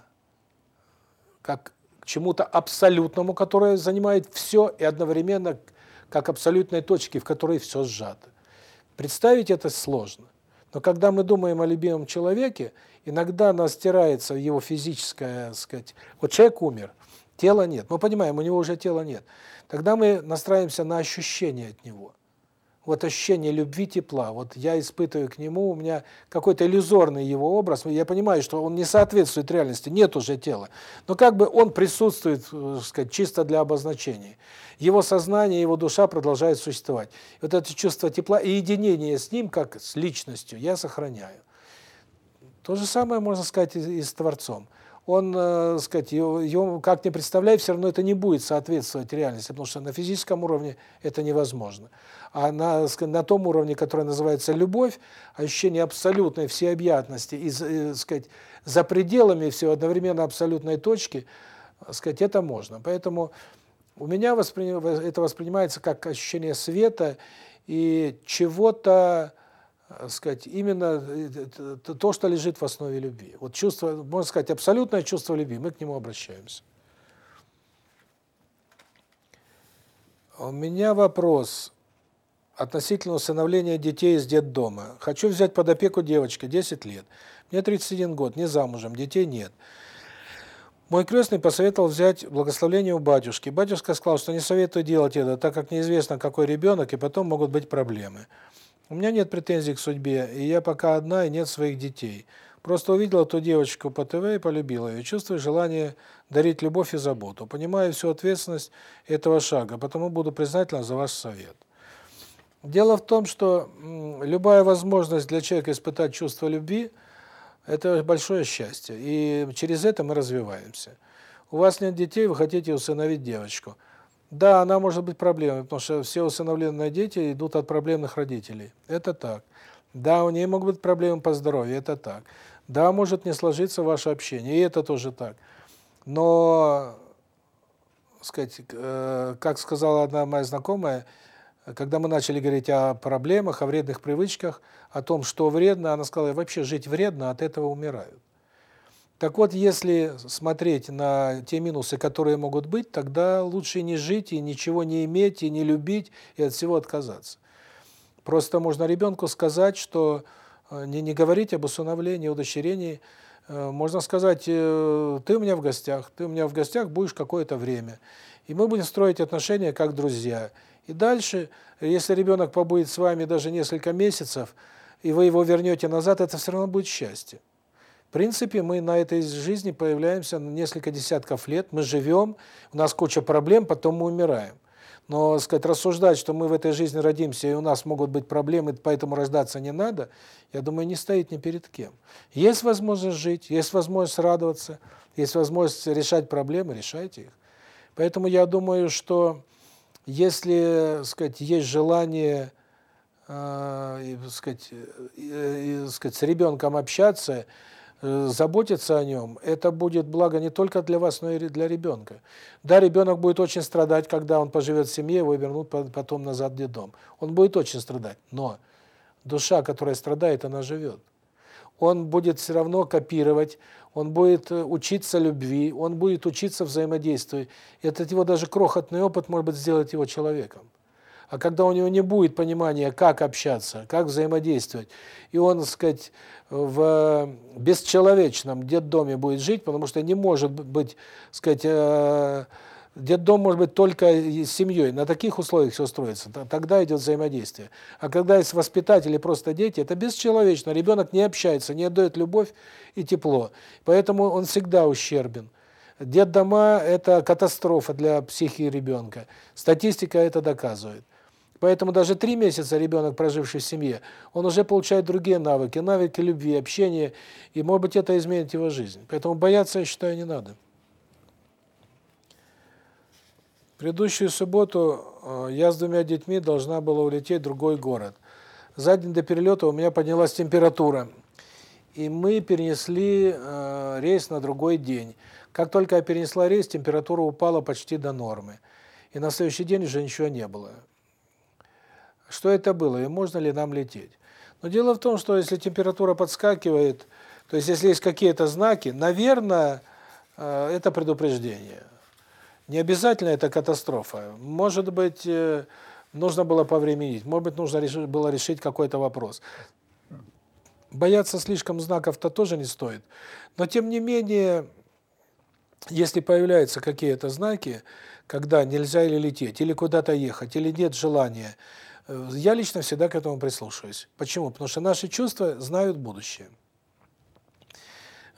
как к чему-то абсолютному, которое занимает все, и одновременно как абсолютной точки, в которой все сжато. Представить это сложно. Но когда мы думаем о любимом человеке, иногда нас стирается его физическое, сказать, вот человек умер, тела нет. Мы понимаем, у него уже тела нет. Тогда мы настраиваемся на ощущение от него. Вот ощущение любви, тепла. Вот я испытываю к нему, у меня какой-то иллюзорный его образ. Я понимаю, что он не соответствует реальности, нет уже тела. Но как бы он присутствует, э, так сказать, чисто для обозначения. Его сознание, его душа продолжает существовать. Вот это чувство тепла и единение с ним, как с личностью, я сохраняю. То же самое можно сказать и, и с Творцом. Он, э, сказать, его, его как ни представляй, все равно это не будет соответствовать реальности, потому что на физическом уровне это невозможно. А на, на том уровне, который называется любовь, ощущение абсолютной всеобъятности и, э, сказать, за пределами все одновременно абсолютной точки, сказать, это можно. Поэтому у меня воспри... это воспринимается как ощущение света и чего-то, э, сказать, именно э, то, что лежит в основе любви. Вот чувство, можно сказать, абсолютное чувство любви, мы к нему обращаемся. У меня вопрос относительно усыновления детей из детдома. Хочу взять под опеку девочку, 10 лет. Мне 31 год, не замужем, детей нет. Мой крестный посоветовал взять благословение у батюшки. Батюшка сказал, что не советую делать это, так как неизвестно, какой ребенок, и потом могут быть проблемы. У меня нет претензий к судьбе, и я пока одна, и нет своих детей. Просто увидела ту девочку по ТВ и полюбила ее. Чувствую желание дарить любовь и заботу. Понимаю всю ответственность этого шага, потому буду признательна за ваш совет. Дело в том, что любая возможность для человека испытать чувство любви – это большое счастье, и через это мы развиваемся. У вас нет детей, вы хотите усыновить девочку. Да, она может быть проблемой, потому что все усыновленные дети идут от проблемных родителей. Это так. Да, у нее могут быть проблемы по здоровью, это так. Да, может не сложиться ваше общение, и это тоже так. Но, сказать, э, как сказала одна моя знакомая, когда мы начали говорить о проблемах, о вредных привычках, о том, что вредно, она сказала, вообще жить вредно, от этого умирают. Так вот, если смотреть на те минусы, которые могут быть, тогда лучше не жить и ничего не иметь, и не любить, и от всего отказаться. Просто можно ребенку сказать, что э, не, не говорить об усыновлении, удочерении. Э, можно сказать, э, ты у меня в гостях, ты у меня в гостях будешь какое-то время. И мы будем строить отношения как друзья. И дальше, если ребенок побудет с вами даже несколько месяцев, и вы его вернете назад, это все равно будет счастье. В принципе, мы на этой жизни появляемся несколько десятков лет, мы живем, у нас куча проблем, потом мы умираем. Но, сказать, рассуждать, что мы в этой жизни родимся, и у нас могут быть проблемы, поэтому рождаться не надо, я думаю, не стоит ни перед кем. Есть возможность жить, есть возможность радоваться, есть возможность решать проблемы, решайте их. Поэтому я думаю, что если, сказать, есть желание, э, сказать, э, сказать, с ребенком общаться, заботиться о нем, это будет благо не только для вас, но и для ребенка. Да, ребенок будет очень страдать, когда он поживет в семье, его вернут потом назад в детдом. Он будет очень страдать, но душа, которая страдает, она живет. Он будет все равно копировать, он будет э, учиться любви, он будет учиться взаимодействию. Этот его даже крохотный опыт может быть сделать его человеком. А когда у него не будет понимания, как общаться, как взаимодействовать, и он, так сказать, в бесчеловечном детдоме будет жить, потому что не может быть, сказать, э, детдом может быть только с семьей. На таких условиях все строится. Тогда идет взаимодействие. А когда есть воспитатели, просто дети, это бесчеловечно. Ребенок не общается, не отдает любовь и тепло. Поэтому он всегда ущербен. Детдома – это катастрофа для психики ребенка. Статистика это доказывает. Поэтому даже три месяца ребенок, проживший в семье, он уже получает другие навыки, навыки любви, общения, и, может быть, это изменит его жизнь. Поэтому бояться, я считаю, не надо. Предыдущую субботу э, я с двумя детьми должна была улететь в другой город. За день до перелета у меня поднялась температура, и мы перенесли э, рейс на другой день. Как только я перенесла рейс, температура упала почти до нормы. И на следующий день уже ничего не было что это было и можно ли нам лететь. Но дело в том, что если температура подскакивает, то есть если есть какие-то знаки, наверное, э, это предупреждение. Не обязательно это катастрофа. Может быть, э, нужно было повременить, может быть, нужно было решить какой-то вопрос. Бояться слишком знаков-то тоже не стоит. Но тем не менее, если появляются какие-то знаки, когда нельзя или лететь, или куда-то ехать, или нет желания, я лично всегда к этому прислушиваюсь. Почему? Потому что наши чувства знают будущее.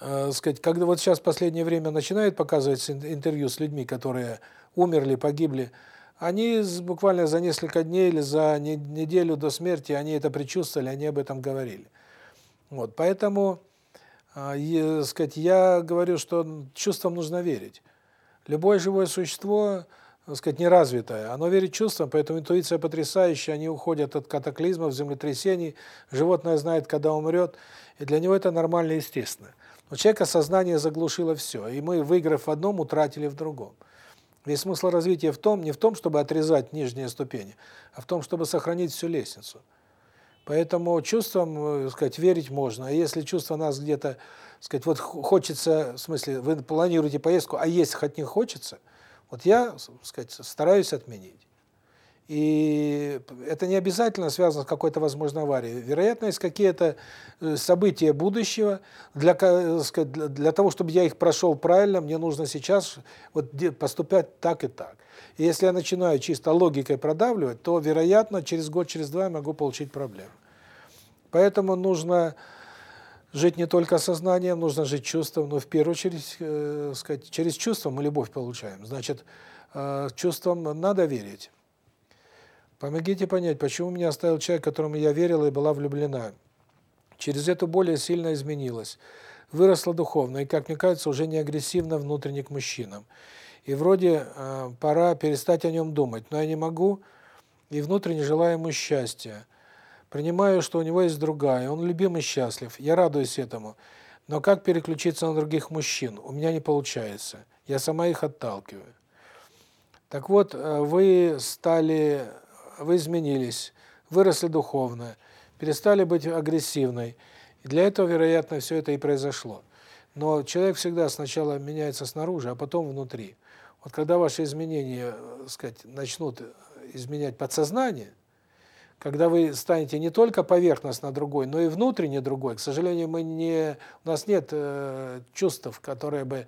Э, сказать, когда вот сейчас в последнее время начинают показывать интервью с людьми, которые умерли, погибли, они буквально за несколько дней или за неделю до смерти они это предчувствовали, они об этом говорили. Вот, поэтому, э, сказать, я говорю, что чувствам нужно верить. Любое живое существо так сказать, неразвитое. Оно верит чувствам, поэтому интуиция потрясающая, они уходят от катаклизмов, землетрясений, животное знает, когда умрет, и для него это нормально и естественно. Но человека сознание заглушило все, и мы, выиграв в одном, утратили в другом. Весь смысл развития в том, не в том, чтобы отрезать нижние ступени, а в том, чтобы сохранить всю лестницу. Поэтому чувствам, э, сказать, верить можно. А если чувство нас где-то, сказать, вот хочется, в смысле, вы планируете поездку, а есть хоть не хочется – вот я, сказать, стараюсь отменить. И это не обязательно связано с какой-то возможной аварией. Вероятно, есть какие-то э, события будущего. Для, сказать, для того, чтобы я их прошел правильно, мне нужно сейчас вот поступать так и так. И если я начинаю чисто логикой продавливать, то, вероятно, через год, через два я могу получить проблемы. Поэтому нужно жить не только сознанием, нужно жить чувством, но в первую очередь, э, сказать, через чувство мы любовь получаем. Значит, э, чувствам надо верить. Помогите понять, почему меня оставил человек, которому я верила и была влюблена. Через эту более сильно изменилась. Выросла духовно и, как мне кажется, уже не агрессивно внутренне к мужчинам. И вроде э, пора перестать о нем думать, но я не могу и внутренне желаю ему счастья. Принимаю, что у него есть другая, он любим и счастлив, я радуюсь этому. Но как переключиться на других мужчин? У меня не получается. Я сама их отталкиваю. Так вот, э, вы стали, вы изменились, выросли духовно, перестали быть агрессивной. И для этого, вероятно, все это и произошло. Но человек всегда сначала меняется снаружи, а потом внутри. Вот когда ваши изменения, так сказать, начнут изменять подсознание, когда вы станете не только поверхностно другой, но и внутренне другой. К сожалению, мы не у нас нет э, чувств, которые бы,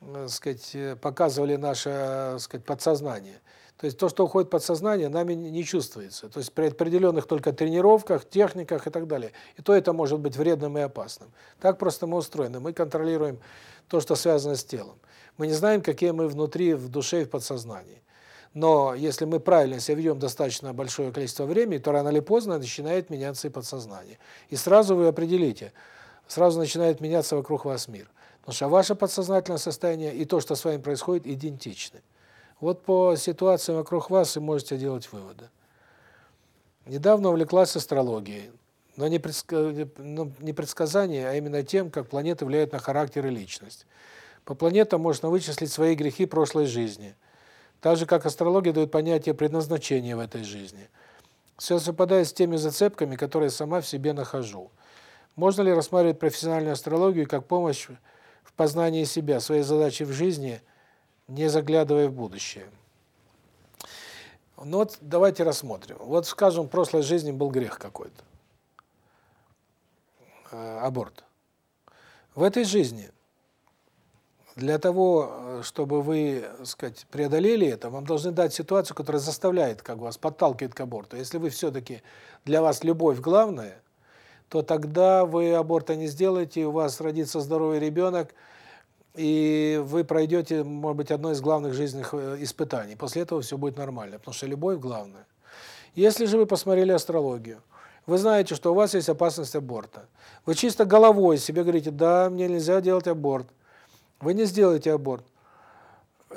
э, сказать, показывали наше, э, сказать, подсознание. То есть то, что уходит подсознание, нами не чувствуется. То есть при определенных только тренировках, техниках и так далее. И то это может быть вредным и опасным. Так просто мы устроены. Мы контролируем то, что связано с телом. Мы не знаем, какие мы внутри, в душе и в подсознании. Но если мы правильно себя ведем достаточно большое количество времени, то рано или поздно начинает меняться и подсознание. И сразу вы определите, сразу начинает меняться вокруг вас мир. Потому что ваше подсознательное состояние и то, что с вами происходит, идентичны. Вот по ситуации вокруг вас вы можете делать выводы. Недавно увлеклась астрологией, но не, предск... ну, не предсказание, а именно тем, как планеты влияют на характер и личность. По планетам можно вычислить свои грехи прошлой жизни – так же, как астрология дает понятие предназначения в этой жизни. Все совпадает с теми зацепками, которые сама в себе нахожу. Можно ли рассматривать профессиональную астрологию как помощь в познании себя, своей задачи в жизни, не заглядывая в будущее? Ну вот давайте рассмотрим. Вот, скажем, в прошлой жизни был грех какой-то. Э, аборт. В этой жизни для того, э, чтобы вы, так сказать, преодолели это, вам должны дать ситуацию, которая заставляет, как вас подталкивает к аборту. Если вы все таки для вас любовь главная, то тогда вы аборта не сделаете, у вас родится здоровый ребенок, и вы пройдете, может быть, одно из главных жизненных э, испытаний. После этого все будет нормально, потому что любовь главная. Если же вы посмотрели астрологию, вы знаете, что у вас есть опасность аборта. Вы чисто головой себе говорите: "Да, мне нельзя делать аборт". Вы не сделаете аборт.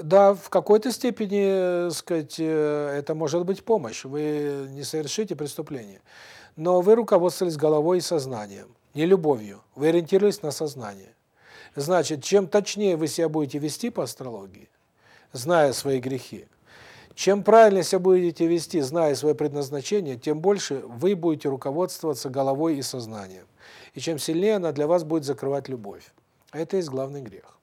Да, в какой-то степени, э, сказать, э, это может быть помощь. Вы не совершите преступление. Но вы руководствовались головой и сознанием, не любовью. Вы ориентировались на сознание. Значит, чем точнее вы себя будете вести по астрологии, зная свои грехи, чем правильнее себя будете вести, зная свое предназначение, тем больше вы будете руководствоваться головой и сознанием. И чем сильнее она для вас будет закрывать любовь. Это есть главный грех.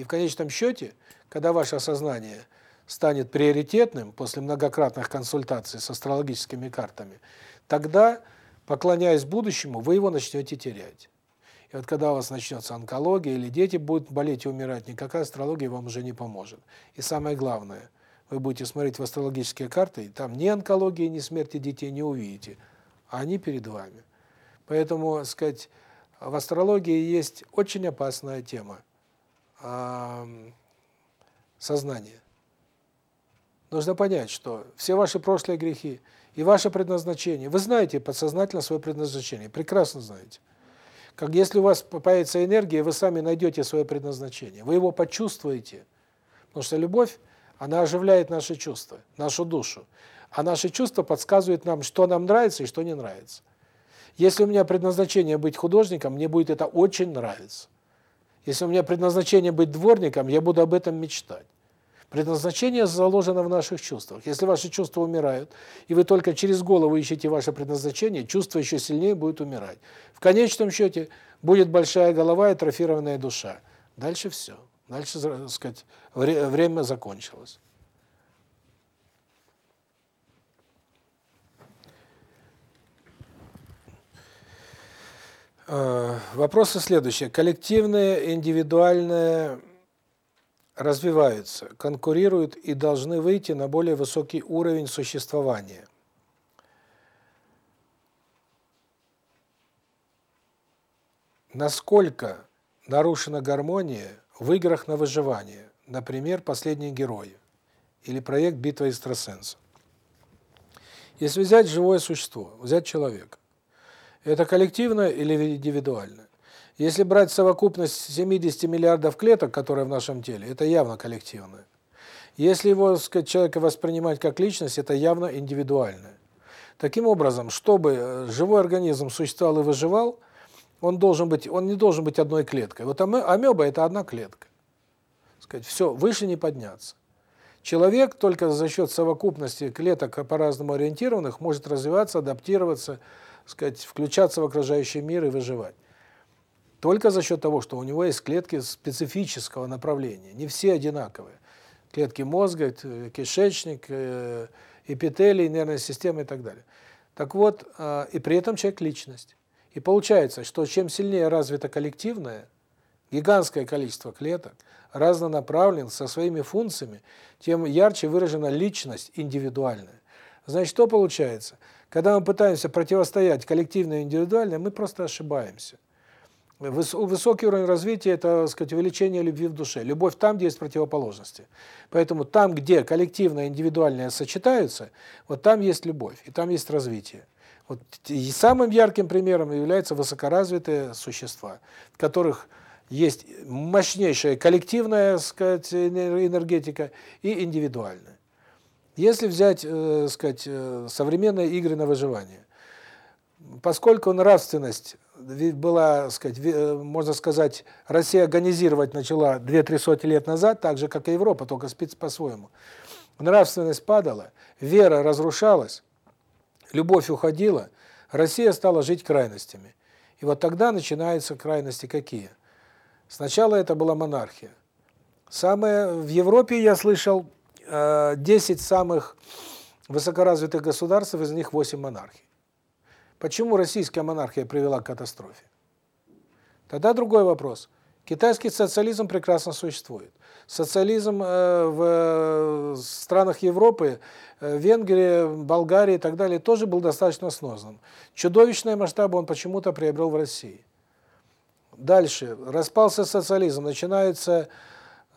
И в конечном счете, когда ваше сознание станет приоритетным после многократных консультаций с астрологическими картами, тогда, поклоняясь будущему, вы его начнете терять. И вот когда у вас начнется онкология или дети будут болеть и умирать, никакая астрология вам уже не поможет. И самое главное, вы будете смотреть в астрологические карты, и там ни онкологии, ни смерти детей не увидите, а они перед вами. Поэтому, сказать, в астрологии есть очень опасная тема сознание. Нужно понять, что все ваши прошлые грехи и ваше предназначение, вы знаете подсознательно свое предназначение, прекрасно знаете. Как если у вас появится энергия, вы сами найдете свое предназначение, вы его почувствуете. Потому что любовь, она оживляет наши чувства, нашу душу. А наши чувства подсказывают нам, что нам нравится и что не нравится. Если у меня предназначение быть художником, мне будет это очень нравиться. Если у меня предназначение быть дворником, я буду об этом мечтать. Предназначение заложено в наших чувствах. Если ваши чувства умирают, и вы только через голову ищете ваше предназначение, чувство еще сильнее будет умирать. В конечном счете будет большая голова и атрофированная душа. Дальше все. Дальше, так сказать, время закончилось. Вопросы следующие. Коллективные, индивидуальные развиваются, конкурируют и должны выйти на более высокий уровень существования. Насколько нарушена гармония в играх на выживание, например, «Последний герой» или проект «Битва экстрасенсов». Если взять живое существо, взять человека, это коллективное или индивидуальное? Если брать совокупность 70 миллиардов клеток, которые в нашем теле, это явно коллективное. Если его, сказать, человека воспринимать как личность, это явно индивидуальное. Таким образом, чтобы э, живой организм существовал и выживал, он должен быть, он не должен быть одной клеткой. Вот амеба это одна клетка. Сказать, все, выше не подняться. Человек только за счет совокупности клеток по-разному ориентированных может развиваться, адаптироваться, сказать, включаться в окружающий мир и выживать. только за счет того, что у него есть клетки специфического направления, не все одинаковые. Клетки мозга, кишечник, э, эпителий, нервная система и так далее. Так вот, а, и при этом человек – личность. И получается, что чем сильнее развито коллективное, гигантское количество клеток, разнонаправлен, со своими функциями, тем ярче выражена личность индивидуальная. Значит, что получается? Когда мы пытаемся противостоять коллективно и индивидуально, мы просто ошибаемся. Высокий уровень развития – это, так сказать, увеличение любви в душе. Любовь там, где есть противоположности. Поэтому там, где коллективное и индивидуальное сочетаются, вот там есть любовь, и там есть развитие. Вот и самым ярким примером являются высокоразвитые существа, в которых есть мощнейшая коллективная, сказать, энергетика и индивидуальная. Если взять, э, сказать, э, современные игры на выживание, поскольку нравственность была, сказать, э, можно сказать, Россия агонизировать начала 2-3 сотни лет назад, так же, как и Европа, только спит по-своему. Нравственность падала, вера разрушалась, любовь уходила, Россия стала жить крайностями. И вот тогда начинаются крайности какие? Сначала это была монархия. Самое в Европе я слышал 10 э, самых высокоразвитых государств, из них 8 монархий. Почему российская монархия привела к катастрофе? Тогда другой вопрос. Китайский социализм прекрасно существует. Социализм э, в странах Европы, э, Венгрии, Болгарии и так далее тоже был достаточно сносным. Чудовищные масштабы он почему-то приобрел в России. Дальше. Распался социализм, начинается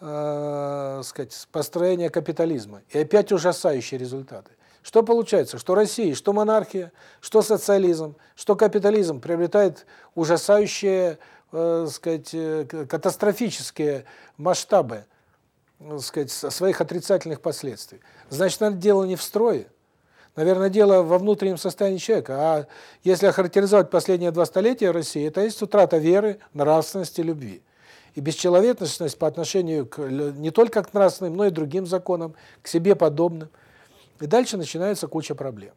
э, сказать, построение капитализма. И опять ужасающие результаты. Что получается? Что Россия, что монархия, что социализм, что капитализм приобретает ужасающие, э, сказать, э, катастрофические масштабы, э, сказать, своих отрицательных последствий. Значит, это дело не в строе. Наверное, дело во внутреннем состоянии человека. А если охарактеризовать последние два столетия России, это есть утрата веры, нравственности, любви. И бесчеловечность по отношению к, не только к нравственным, но и другим законам, к себе подобным. И дальше начинается куча проблем.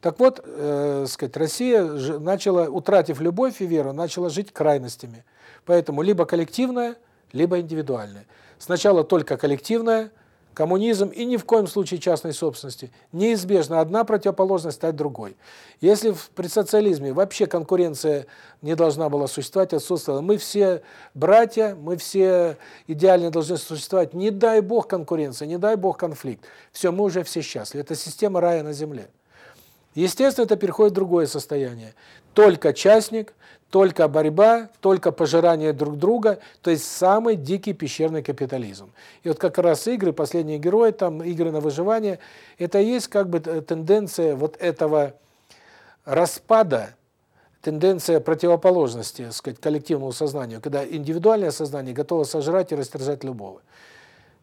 Так вот, э, сказать, Россия начала, утратив любовь и веру, начала жить крайностями. Поэтому либо коллективное, либо индивидуальное. Сначала только коллективное, коммунизм и ни в коем случае частной собственности. Неизбежно одна противоположность стать другой. Если при социализме вообще конкуренция не должна была существовать, отсутствовала, мы все братья, мы все идеально должны существовать, не дай бог конкуренция, не дай бог конфликт. Все, мы уже все счастливы. Это система рая на земле. Естественно, это переходит в другое состояние. Только частник, только борьба, только пожирание друг друга, то есть самый дикий пещерный капитализм. И вот как раз игры, последние герои, там игры на выживание, это есть как бы тенденция вот этого распада, тенденция противоположности, так сказать, коллективному сознанию, когда индивидуальное сознание готово сожрать и растерзать любого.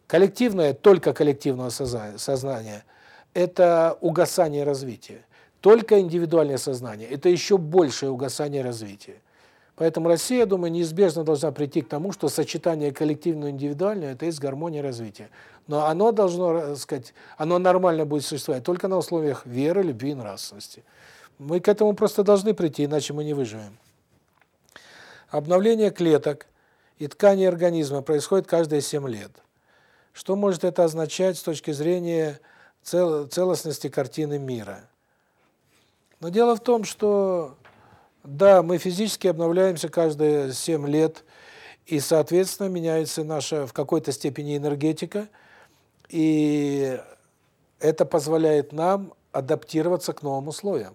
Коллективное, только коллективного сознания – это угасание развития. Только индивидуальное сознание – это еще большее угасание развития. Поэтому Россия, я думаю, неизбежно должна прийти к тому, что сочетание коллективного и индивидуального – это есть гармония развития. Но оно должно, так сказать, оно нормально будет существовать только на условиях веры, любви и нравственности. Мы к этому просто должны прийти, иначе мы не выживем. Обновление клеток и тканей организма происходит каждые 7 лет. Что может это означать с точки зрения целостности картины мира? Но дело в том, что да, мы физически обновляемся каждые 7 лет, и, соответственно, меняется наша в какой-то степени энергетика, и это позволяет нам адаптироваться к новым условиям.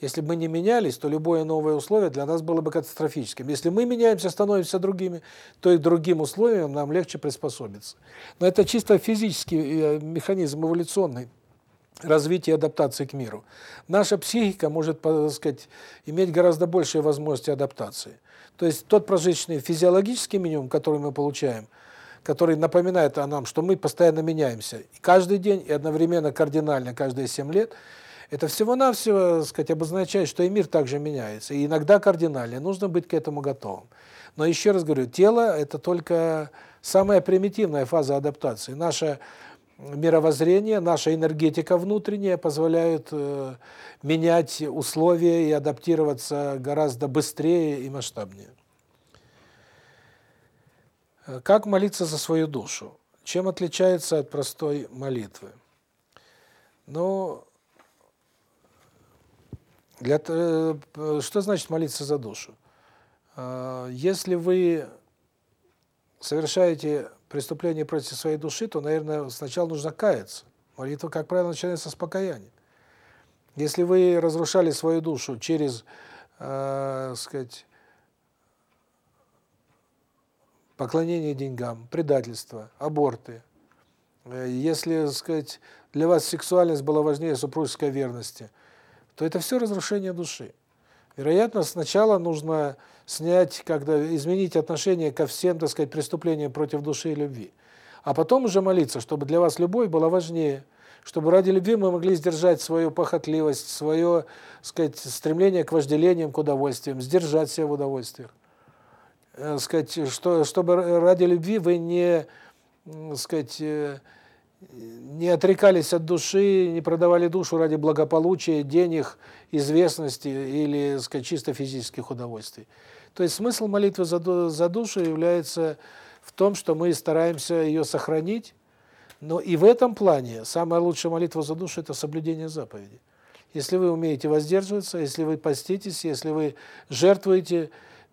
Если бы мы не менялись, то любое новое условие для нас было бы катастрофическим. Если мы меняемся, становимся другими, то и другим условиям нам легче приспособиться. Но это чисто физический э, механизм эволюционный развития адаптации к миру. Наша психика может, так сказать, иметь гораздо большие возможности адаптации. То есть тот прожиточный физиологический минимум, который мы получаем, который напоминает о нам, что мы постоянно меняемся, каждый день и одновременно кардинально каждые 7 лет, это всего-навсего, сказать, обозначает, что и мир также меняется, и иногда кардинально, нужно быть к этому готовым. Но еще раз говорю, тело – это только самая примитивная фаза адаптации. Наша мировоззрение, наша энергетика внутренняя позволяют э, менять условия и адаптироваться гораздо быстрее и масштабнее. Как молиться за свою душу? Чем отличается от простой молитвы? Ну, для что значит молиться за душу? Если вы совершаете преступление против своей души, то, наверное, сначала нужно каяться. Молитва, как правило, начинается с покаяния. Если вы разрушали свою душу через, э, сказать, поклонение деньгам, предательство, аборты, э, если, сказать, для вас сексуальность была важнее супружеской верности, то это все разрушение души. Вероятно, сначала нужно снять, когда изменить отношение ко всем, так сказать, преступлениям против души и любви. А потом уже молиться, чтобы для вас любовь была важнее, чтобы ради любви мы могли сдержать свою похотливость, свое, сказать, стремление к вожделениям, к удовольствиям, сдержать себя в удовольствиях. Э, сказать, что чтобы ради любви вы не, сказать, э, не отрекались от души, не продавали душу ради благополучия, денег, известности или, сказать, чисто физических удовольствий. То есть смысл молитвы за, душу является в том, что мы стараемся ее сохранить, но и в этом плане самая лучшая молитва за душу – это соблюдение заповедей. Если вы умеете воздерживаться, если вы поститесь, если вы жертвуете,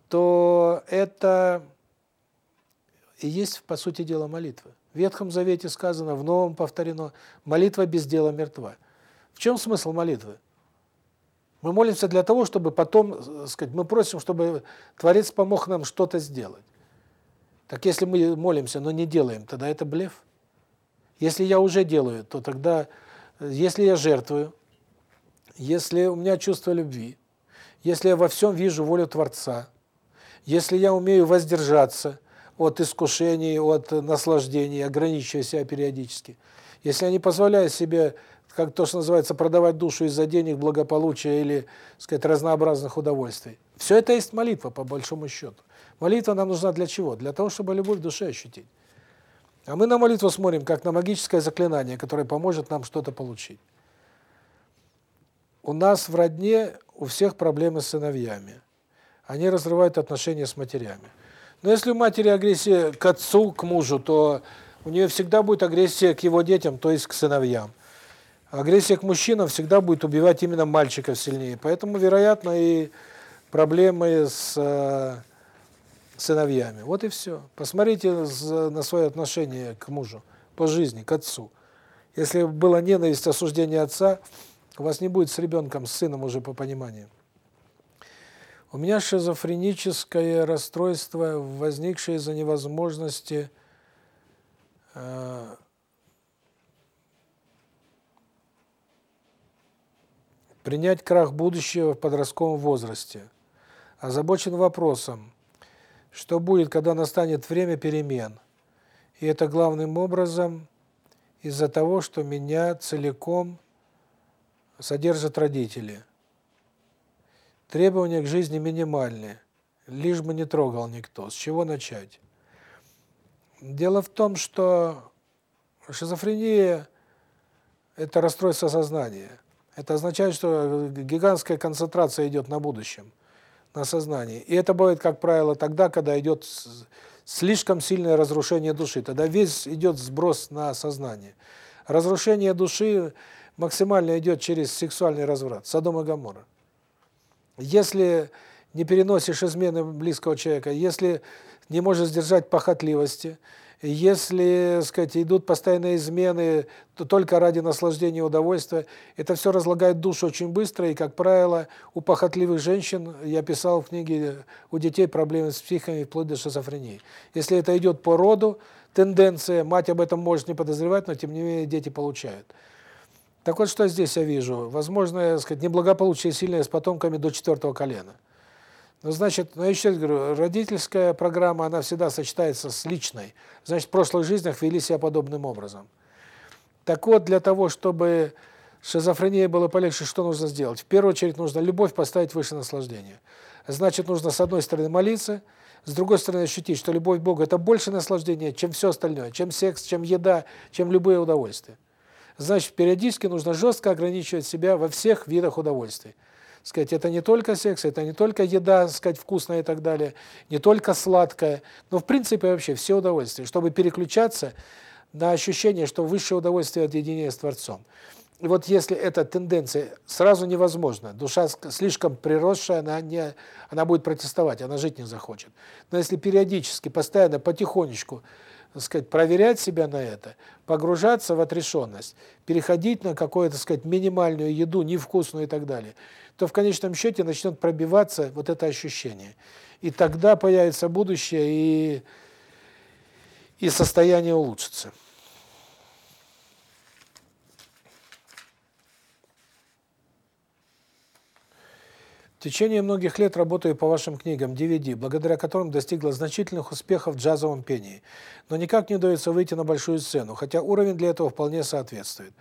то это и есть, по сути дела, молитва. Ветхом Завете сказано, в Новом повторено, молитва без дела мертва. В чем смысл молитвы? Мы молимся для того, чтобы потом, э, сказать, мы просим, чтобы Творец помог нам что-то сделать. Так если мы молимся, но не делаем, тогда это блеф. Если я уже делаю, то тогда, э, если я жертвую, если у меня чувство любви, если я во всем вижу волю Творца, если я умею воздержаться от искушений, от наслаждений, ограничивая себя периодически, если я не позволяю себе как то, что называется, продавать душу из-за денег, благополучия или, сказать, разнообразных удовольствий. Все это есть молитва, по большому счету. Молитва нам нужна для чего? Для того, чтобы любовь в душе ощутить. А мы на молитву смотрим, как на магическое заклинание, которое поможет нам что-то получить. У нас в родне у всех проблемы с сыновьями. Они разрывают отношения с матерями. Но если у матери агрессия к отцу, к мужу, то у нее всегда будет агрессия к его детям, то есть к сыновьям. Агрессия к мужчинам всегда будет убивать именно мальчиков сильнее. Поэтому, вероятно, и проблемы с э, сыновьями. Вот и все. Посмотрите на свое отношение к мужу, по жизни, к отцу. Если была ненависть, осуждение отца, у вас не будет с ребенком, с сыном уже по пониманию. У меня шизофреническое расстройство, возникшее из-за невозможности э, принять крах будущего в подростковом возрасте. Озабочен вопросом, что будет, когда настанет время перемен. И это главным образом из-за того, что меня целиком содержат родители. Требования к жизни минимальные, лишь бы не трогал никто. С чего начать? Дело в том, что шизофрения – это расстройство сознания – это означает, что гигантская концентрация идет на будущем, на сознании. И это бывает, как правило, тогда, когда идет слишком сильное разрушение души. Тогда весь идет сброс на сознание. Разрушение души максимально идет через сексуальный разврат, Содом и Гоморра. Если не переносишь измены близкого человека, если не можешь сдержать похотливости, если, сказать, идут постоянные измены то только ради наслаждения и удовольствия, это все разлагает душу очень быстро, и, как правило, у похотливых женщин, я писал в книге, у детей проблемы с психами вплоть до шизофрении. Если это идет по роду, тенденция, мать об этом может не подозревать, но тем не менее дети получают. Так вот, что здесь я вижу? Возможно, сказать, неблагополучие сильное с потомками до четвертого колена. Ну, значит, ну, я еще раз говорю, родительская программа, она всегда сочетается с личной. Значит, в прошлых жизнях вели себя подобным образом. Так вот, для того, чтобы шизофрения было полегче, что нужно сделать? В первую очередь нужно любовь поставить выше наслаждения. Значит, нужно с одной стороны молиться, с другой стороны ощутить, что любовь к Богу – это больше наслаждения, чем все остальное, чем секс, чем еда, чем любые удовольствия. Значит, периодически нужно жестко ограничивать себя во всех видах удовольствий. сказать, это не только секс, это не только еда, сказать, вкусная и так далее, не только сладкая, но в принципе вообще все удовольствия, чтобы переключаться на ощущение, что высшее удовольствие от единения с Творцом. И вот если эта тенденция сразу невозможна, душа слишком приросшая, она не она будет протестовать, она жить не захочет. Но если периодически, постоянно, потихонечку, так сказать, проверять себя на это, погружаться в отрешенность, переходить на какую-то, сказать, минимальную еду, невкусную и так далее, то в конечном счете начнет пробиваться вот это ощущение. И тогда появится будущее и и состояние улучшится. Течение многих лет работаю по вашим книгам DVD, благодаря которым достигла значительных успехов в джазовом пении. Но никак не удается выйти на большую сцену, хотя уровень для этого вполне соответствует.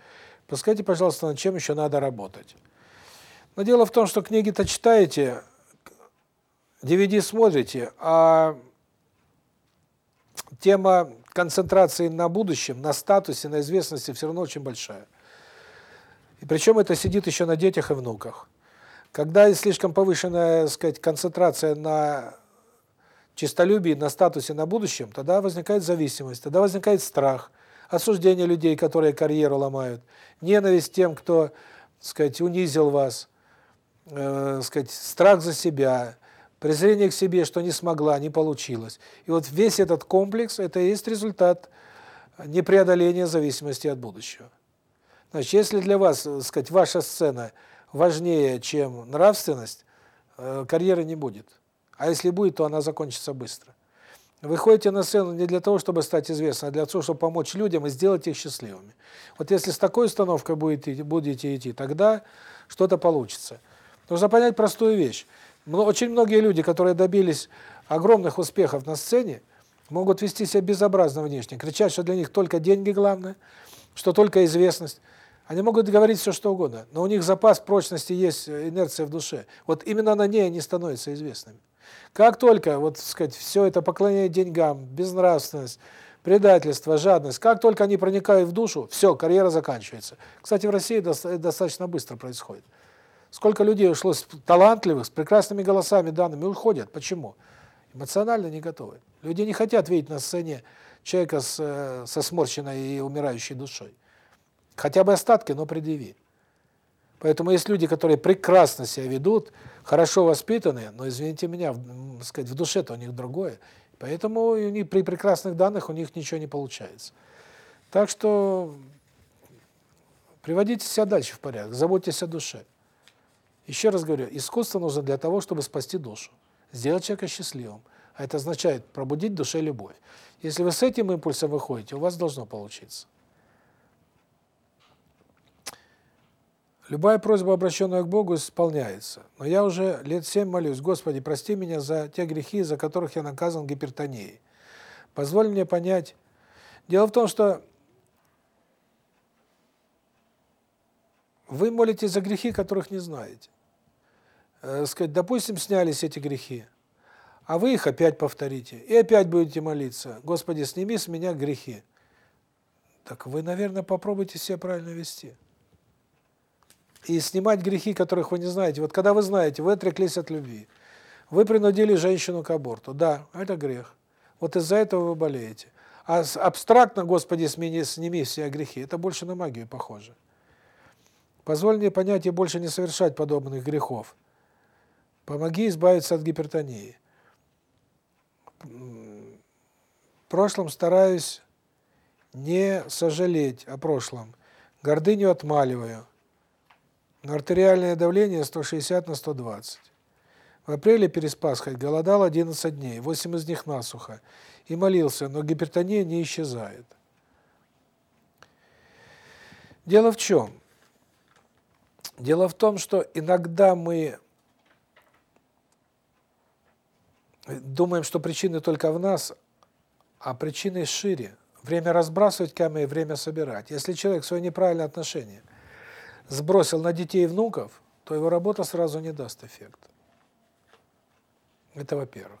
Подскажите, пожалуйста, над чем еще надо работать? Но дело в том, что книги-то читаете, DVD смотрите, а тема концентрации на будущем, на статусе, на известности все равно очень большая. И причем это сидит еще на детях и внуках. Когда слишком повышенная, так сказать, концентрация на честолюбии, на статусе, на будущем, тогда возникает зависимость, тогда возникает страх, осуждение людей, которые карьеру ломают, ненависть тем, кто, так сказать, унизил вас, э, сказать, страх за себя, презрение к себе, что не смогла, не получилось. И вот весь этот комплекс это и есть результат непреодоления зависимости от будущего. Значит, если для вас, так сказать, ваша сцена важнее, чем нравственность, э, карьеры не будет. А если будет, то она закончится быстро. Вы ходите на сцену не для того, чтобы стать известным, а для того, чтобы помочь людям и сделать их счастливыми. Вот если с такой установкой будете будете идти, тогда что-то получится. Нужно понять простую вещь. Очень многие люди, которые добились огромных успехов на сцене, могут вести себя безобразно внешне, кричать, что для них только деньги главное, что только известность. Они могут говорить все что угодно, но у них запас прочности есть, э, инерция в душе. Вот именно на ней они становятся известными. Как только, вот, сказать, все это поклонение деньгам, безнравственность, предательство, жадность, как только они проникают в душу, все, карьера заканчивается. Кстати, в России достаточно быстро происходит. Сколько людей ушло с талантливых, с прекрасными голосами, данными, уходят. Почему? Эмоционально не готовы. Люди не хотят видеть на сцене человека с, э, со сморщенной и умирающей душой. Хотя бы остатки, но предъяви. Поэтому есть люди, которые прекрасно себя ведут, хорошо воспитанные, но, извините меня, в, сказать, в душе-то у них другое. Поэтому у них при прекрасных данных у них ничего не получается. Так что приводите себя дальше в порядок, заботьтесь о душе. Еще раз говорю, искусство нужно для того, чтобы спасти душу, сделать человека счастливым. А это означает пробудить в душе любовь. Если вы с этим импульсом выходите, у вас должно получиться. Любая просьба, обращенная к Богу, исполняется. Но я уже лет семь молюсь, Господи, прости меня за те грехи, за которых я наказан гипертонией. Позволь мне понять. Дело в том, что вы молитесь за грехи, которых не знаете э, сказать, допустим, снялись эти грехи, а вы их опять повторите, и опять будете молиться, Господи, сними с меня грехи. Так вы, наверное, попробуйте себя правильно вести. И снимать грехи, которых вы не знаете. Вот когда вы знаете, вы отреклись от любви, вы принудили женщину к аборту, да, это грех. Вот из-за этого вы болеете. А абстрактно, Господи, сними, сними все грехи, это больше на магию похоже. Позволь мне понять и больше не совершать подобных грехов. Помоги избавиться от гипертонии. В прошлом стараюсь не сожалеть о прошлом. Гордыню отмаливаю. Но артериальное давление 160 на 120. В апреле перед Пасхой голодал 11 дней, 8 из них насухо, и молился, но гипертония не исчезает. Дело в чем? Дело в том, что иногда мы думаем, что причины только в нас, а причины шире. Время разбрасывать камни, время собирать. Если человек свое неправильное отношение сбросил на детей и внуков, то его работа сразу не даст эффект. Это во-первых.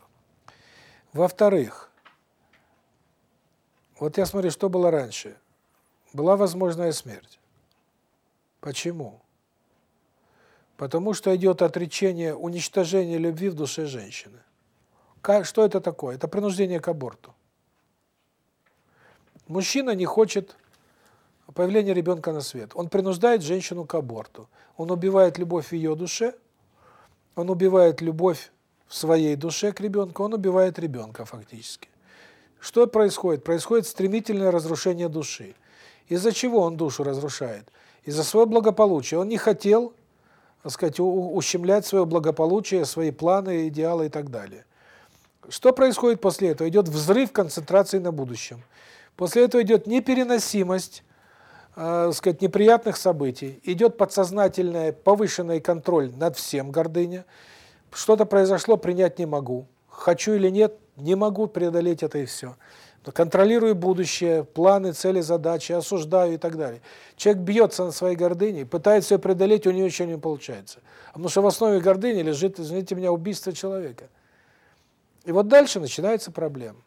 Во-вторых, вот я смотрю, что было раньше. Была возможная смерть. Почему? Потому что идет отречение, уничтожение любви в душе женщины. Как, что это такое? Это принуждение к аборту. Мужчина не хочет появления ребенка на свет. Он принуждает женщину к аборту. Он убивает любовь в ее душе, он убивает любовь в своей душе к ребенку, он убивает ребенка фактически. Что происходит? Происходит стремительное разрушение души. Из-за чего он душу разрушает? Из-за своего благополучия. Он не хотел, так сказать, ущемлять свое благополучие, свои планы, идеалы и так далее. Что происходит после этого? Идет взрыв концентрации на будущем. После этого идет непереносимость, э, сказать, неприятных событий, идет подсознательный повышенный контроль над всем, гордыня. Что-то произошло, принять не могу. Хочу или нет, не могу преодолеть это и все. Контролирую будущее, планы, цели, задачи, осуждаю и так далее. Человек бьется на своей гордыне, пытается ее преодолеть, у него ничего не получается. Потому что в основе гордыни лежит, извините меня, убийство человека. И вот дальше начинается проблема.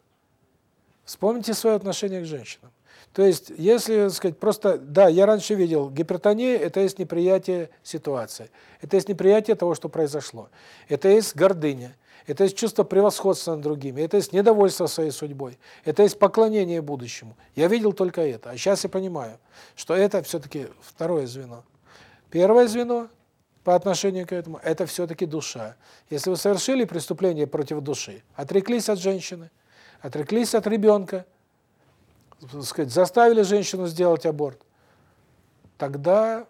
Вспомните свое отношение к женщинам. То есть, если, сказать, просто, да, я раньше видел, гипертония – это есть неприятие ситуации, это есть неприятие того, что произошло, это есть гордыня, это есть чувство превосходства над другими, это есть недовольство своей судьбой, это есть поклонение будущему. Я видел только это, а сейчас я понимаю, что это все-таки второе звено. Первое звено по отношению к этому – это все-таки душа. Если вы совершили преступление против души, отреклись от женщины – отреклись от ребенка, сказать, заставили женщину сделать аборт, тогда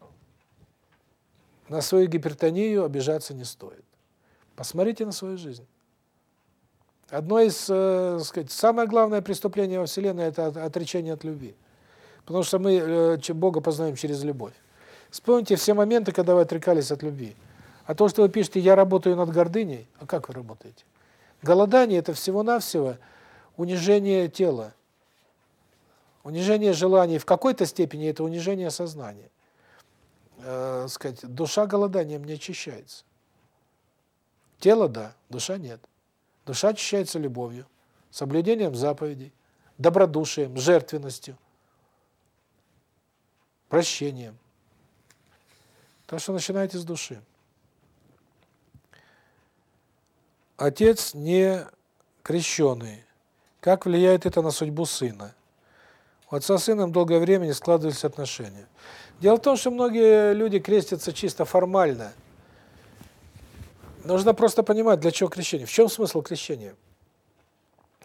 на свою гипертонию обижаться не стоит. Посмотрите на свою жизнь. Одно из, э, сказать, самое главное преступление во Вселенной – это отречение от любви. Потому что мы э, Бога познаем через любовь. Вспомните все моменты, когда вы отрекались от любви. А то, что вы пишете «я работаю над гордыней», а как вы работаете? Голодание – это всего-навсего – унижение тела, унижение желаний, в какой-то степени это унижение сознания. Э, сказать, душа голоданием не очищается. Тело – да, душа – нет. Душа очищается любовью, соблюдением заповедей, добродушием, жертвенностью, прощением. Так что начинайте с души. Отец не крещеный, как влияет это на судьбу сына? У отца с сыном долгое время не складывались отношения. Дело в том, что многие люди крестятся чисто формально. Нужно просто понимать, для чего крещение. В чем смысл крещения?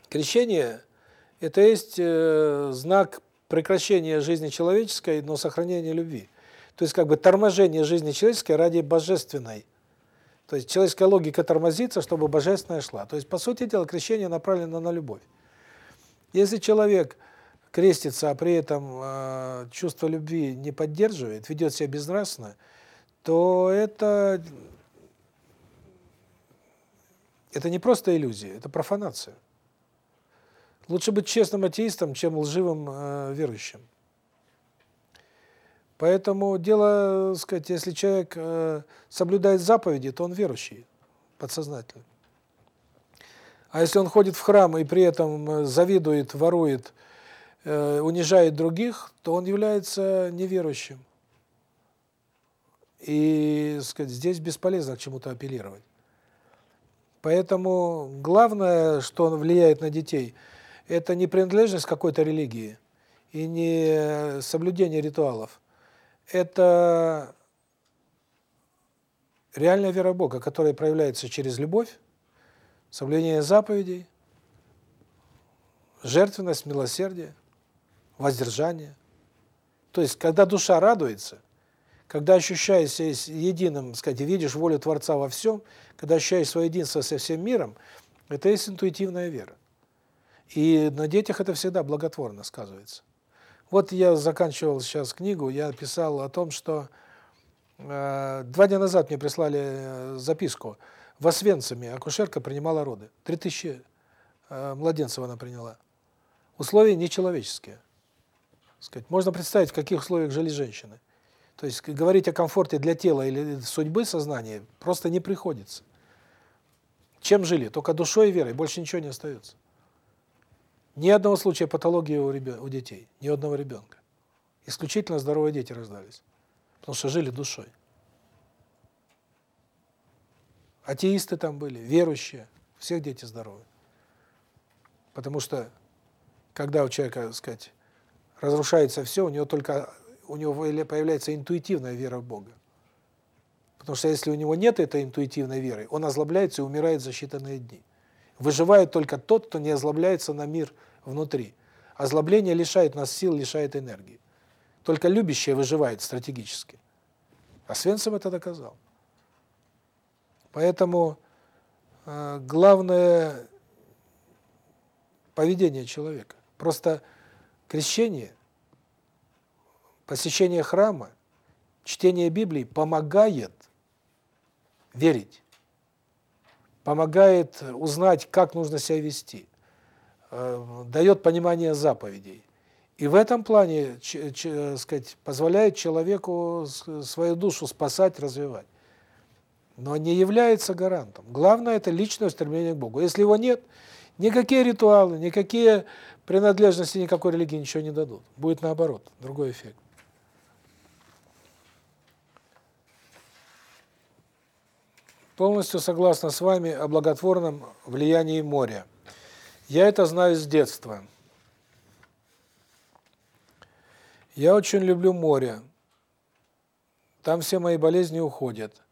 Крещение – это есть э, знак прекращения жизни человеческой, но сохранения любви. То есть как бы торможение жизни человеческой ради божественной. То есть человеческая логика тормозится, чтобы божественная шла. То есть, по сути дела, крещение направлено на любовь. Если человек крестится, а при этом э, чувство любви не поддерживает, ведет себя безнравственно, то это это не просто иллюзия, это профанация. Лучше быть честным атеистом, чем лживым э, верующим. Поэтому дело, сказать, если человек э, соблюдает заповеди, то он верующий подсознательно. А если он ходит в храм и при этом завидует, ворует, унижает других, то он является неверующим. И, сказать, здесь бесполезно к чему-то апеллировать. Поэтому главное, что влияет на детей, это не принадлежность какой-то религии и не соблюдение ритуалов. Это реальная вера Бога, которая проявляется через любовь, соблюдение заповедей, жертвенность, милосердие, воздержание. То есть, когда душа радуется, когда ощущаешь себя единым, сказать, видишь волю Творца во всем, когда ощущаешь свое единство со всем миром, это есть интуитивная вера. И на детях это всегда благотворно сказывается. Вот я заканчивал сейчас книгу, я писал о том, что э, два дня назад мне прислали э, записку – в Освенциме акушерка принимала роды. 3000 э, младенцев она приняла. Условия нечеловеческие. Сказать, можно представить, в каких условиях жили женщины. То есть говорить о комфорте для тела или судьбы сознания просто не приходится. Чем жили? Только душой и верой, больше ничего не остается. Ни одного случая патологии у, ребят, у детей, ни одного ребенка. Исключительно здоровые дети рождались, потому что жили душой. Атеисты там были, верующие, всех дети здоровы. Потому что когда у человека, сказать, разрушается все, у него только у него появляется интуитивная вера в Бога. Потому что если у него нет этой интуитивной веры, он озлобляется и умирает за считанные дни. Выживает только тот, кто не озлобляется на мир внутри. Озлобление лишает нас сил, лишает энергии. Только любящее выживает стратегически. А Свенцев это доказал. Поэтому э, главное поведение человека. Просто крещение, посещение храма, чтение Библии помогает верить, помогает узнать, как нужно себя вести, э, дает понимание заповедей. И в этом плане, сказать, позволяет человеку свою душу спасать, развивать. Но не является гарантом. Главное это личное стремление к Богу. Если его нет, никакие ритуалы, никакие принадлежности никакой религии ничего не дадут. Будет наоборот, другой эффект. Полностью согласна с вами о благотворном влиянии моря. Я это знаю с детства. Я очень люблю море. Там все мои болезни уходят.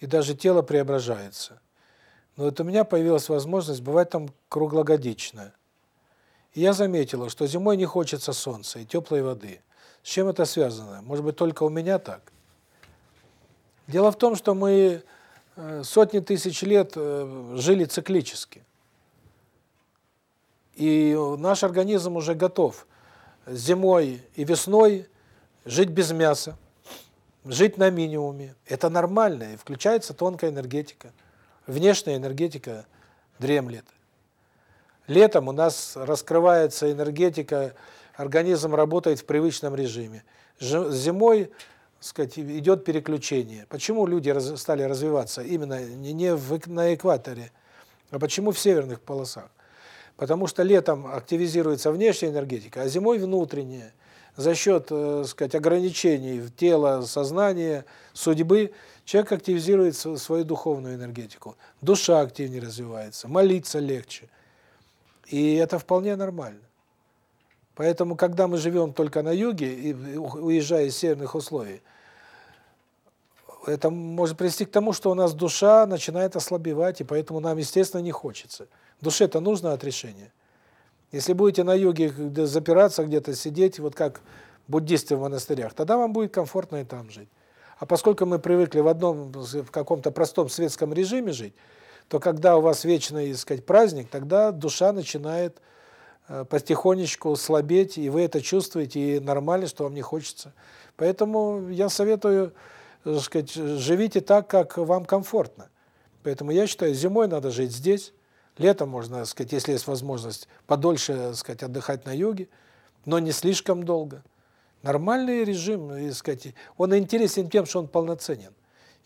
И даже тело преображается. Но вот у меня появилась возможность бывать там круглогодично. И я заметила, что зимой не хочется солнца и теплой воды. С чем это связано? Может быть, только у меня так? Дело в том, что мы Э, сотни тысяч лет э, жили циклически. И наш организм уже готов зимой и весной жить без мяса, жить на минимуме. Это нормально, и включается тонкая энергетика. Внешняя энергетика дремлет. Летом у нас раскрывается энергетика, организм работает в привычном режиме. Зимой сказать, идет переключение. Почему люди стали развиваться именно не, в, на экваторе, а почему в северных полосах? Потому что летом активизируется внешняя энергетика, а зимой внутренняя. За счет, э, сказать, ограничений тела, сознания, судьбы человек активизирует свою духовную энергетику. Душа активнее развивается, молиться легче. И это вполне нормально. Поэтому, когда мы живем только на юге, и уезжая из северных условий, это может привести к тому, что у нас душа начинает ослабевать, и поэтому нам, естественно, не хочется. Душе-то нужно отрешение. Если будете на юге запираться где-то, сидеть, вот как буддисты в монастырях, тогда вам будет комфортно и там жить. А поскольку мы привыкли в одном, в каком-то простом светском режиме жить, то когда у вас вечный, сказать, праздник, тогда душа начинает Э, потихонечку слабеть, и вы это чувствуете, и нормально, что вам не хочется. Поэтому я советую, так э, сказать, живите так, как вам комфортно. Поэтому я считаю, зимой надо жить здесь, летом можно, так сказать, если есть возможность, подольше, так сказать, отдыхать на юге, но не слишком долго. Нормальный режим, так сказать, он интересен тем, что он полноценен.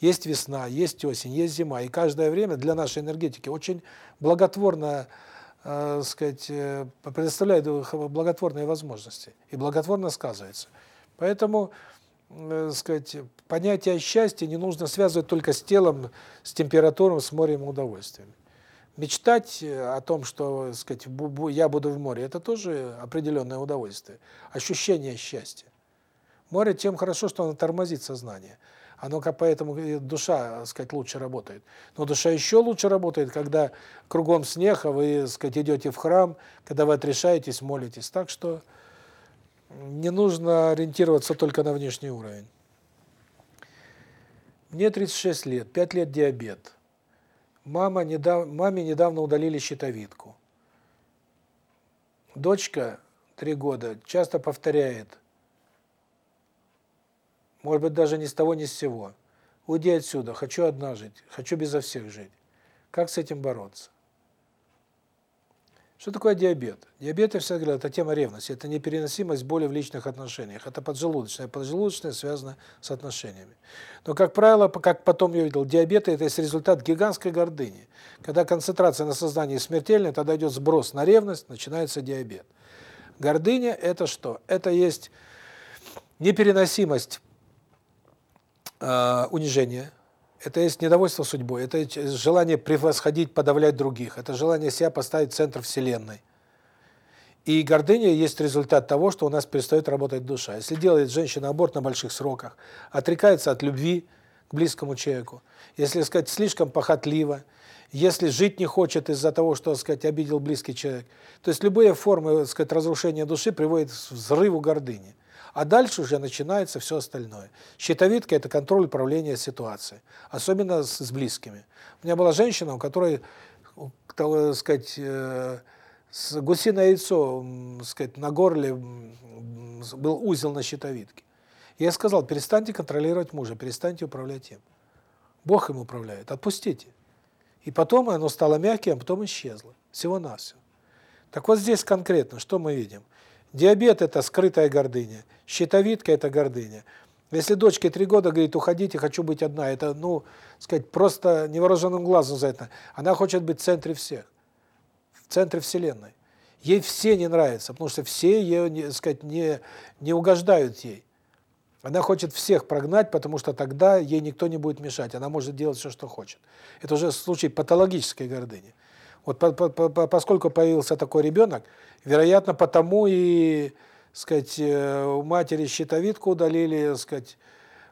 Есть весна, есть осень, есть зима, и каждое время для нашей энергетики очень благотворно э, сказать, э, предоставляет благотворные возможности и благотворно сказывается. Поэтому, э, сказать, понятие счастья не нужно связывать только с телом, с температурой, с морем и удовольствием. Мечтать о том, что, сказать, я буду в море, это тоже определенное удовольствие, ощущение счастья. Море тем хорошо, что оно тормозит сознание. Оно как поэтому душа, так сказать, лучше работает. Но душа еще лучше работает, когда кругом снег, а вы, так сказать, идете в храм, когда вы отрешаетесь, молитесь. Так что не нужно ориентироваться только на внешний уровень. Мне 36 лет, 5 лет диабет. Мама недав... Маме недавно удалили щитовидку. Дочка 3 года часто повторяет может быть, даже ни с того, ни с сего. Уйди отсюда, хочу одна жить, хочу безо всех жить. Как с этим бороться? Что такое диабет? Диабет, я всегда говорю, это тема ревности, это непереносимость боли в личных отношениях, это поджелудочное. Поджелудочное связано с отношениями. Но, как правило, как потом я видел, диабет – это результат гигантской гордыни. Когда концентрация на сознании смертельная, тогда идет сброс на ревность, начинается диабет. Гордыня – это что? Это есть непереносимость э, унижение, Это есть недовольство судьбой, это желание превосходить, подавлять других, это желание себя поставить в центр Вселенной. И гордыня есть результат того, что у нас перестает работать душа. Если делает женщина аборт на больших сроках, отрекается от любви к близкому человеку, если, сказать, слишком похотливо, если жить не хочет из-за того, что, сказать, обидел близкий человек. То есть любые формы, сказать, разрушения души приводят к взрыву гордыни. А дальше уже начинается все остальное. Щитовидка – это контроль управления ситуацией, особенно с, с близкими. У меня была женщина, у которой, так сказать, э, с гусиное яйцо, сказать, на горле был узел на щитовидке. Я сказал, перестаньте контролировать мужа, перестаньте управлять им. Бог им управляет, отпустите. И потом оно стало мягким, а потом исчезло. Всего-навсего. Так вот здесь конкретно, что мы видим? Диабет – это скрытая гордыня, щитовидка – это гордыня. Если дочке три года говорит, уходите, хочу быть одна, это, ну, сказать, просто невооруженным глазом за это. Она хочет быть в центре всех, в центре Вселенной. Ей все не нравятся, потому что все ее, не, сказать, не, не угождают ей. Она хочет всех прогнать, потому что тогда ей никто не будет мешать, она может делать все, что хочет. Это уже случай патологической гордыни. Вот по, по, по, поскольку появился такой ребенок, вероятно, потому и, сказать, э, у матери щитовидку удалили, сказать,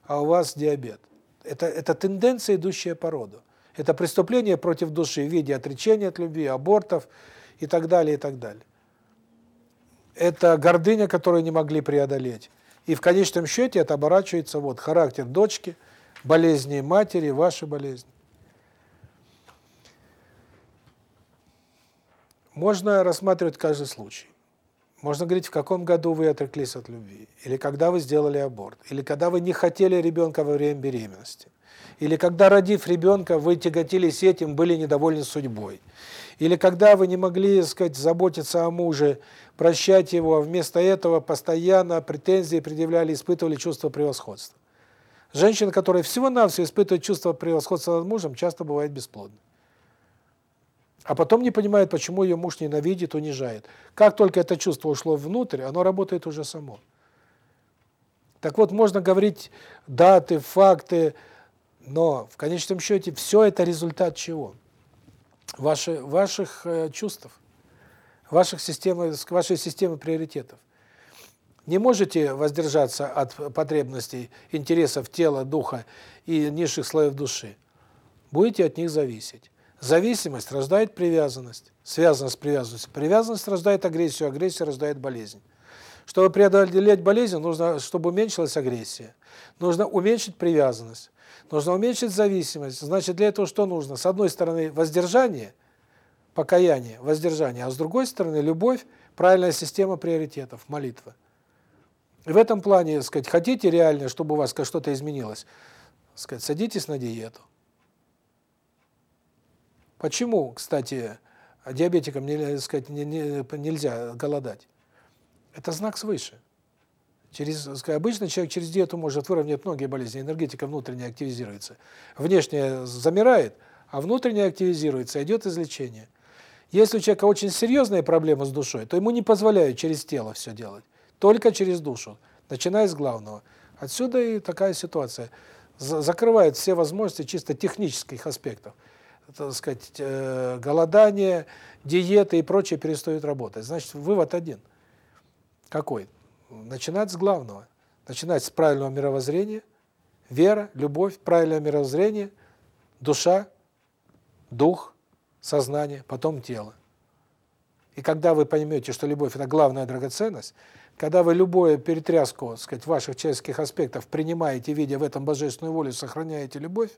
а у вас диабет. Это это тенденция, идущая по роду. Это преступление против души в виде отречения от любви, абортов и так далее, и так далее. Это гордыня, которую не могли преодолеть. И в конечном счете это оборачивается вот характер дочки, болезни матери, ваши болезни. Можно рассматривать каждый случай. Можно говорить, в каком году вы отреклись от любви, или когда вы сделали аборт, или когда вы не хотели ребенка во время беременности, или когда, родив ребенка, вы тяготились этим, были недовольны судьбой, или когда вы не могли, так сказать, заботиться о муже, прощать его, а вместо этого постоянно претензии предъявляли, испытывали чувство превосходства. Женщина, которая всего-навсего испытывает чувство превосходства над мужем, часто бывает бесплодной. А потом не понимает, почему ее муж ненавидит, унижает. Как только это чувство ушло внутрь, оно работает уже само. Так вот, можно говорить даты, факты, но в конечном счете все это результат чего? Ваши, ваших э, чувств, ваших системы, вашей системы приоритетов. Не можете воздержаться от потребностей, интересов тела, духа и низших слоев души. Будете от них зависеть. Зависимость рождает привязанность, связанность с привязанностью. Привязанность рождает агрессию, агрессия рождает болезнь. Чтобы преодолеть болезнь, нужно, чтобы уменьшилась агрессия. Нужно уменьшить привязанность. Нужно уменьшить зависимость. Значит, для этого что нужно? С одной стороны, воздержание, покаяние, воздержание, а с другой стороны, любовь, правильная система приоритетов, молитва. И в этом плане, сказать, хотите реально, чтобы у вас что-то изменилось, сказать, садитесь на диету. Почему, кстати, диабетикам нельзя, сказать, не, не, нельзя голодать? Это знак свыше. Через, сказать, обычно человек через диету может выровнять многие болезни, энергетика внутренняя активизируется. Внешняя замирает, а внутренняя активизируется, идет излечение. Если у человека очень серьезная проблема с душой, то ему не позволяют через тело все делать, только через душу, начиная с главного. Отсюда и такая ситуация. Закрывает все возможности чисто технических аспектов так сказать, э, голодание, диеты и прочее перестают работать. Значит, вывод один. Какой? Начинать с главного. Начинать с правильного мировоззрения, вера, любовь, правильное мировоззрение, душа, дух, сознание, потом тело. И когда вы поймете, что любовь – это главная драгоценность, когда вы любую перетряску, сказать, ваших человеческих аспектов принимаете, видя в этом божественную волю, сохраняете любовь,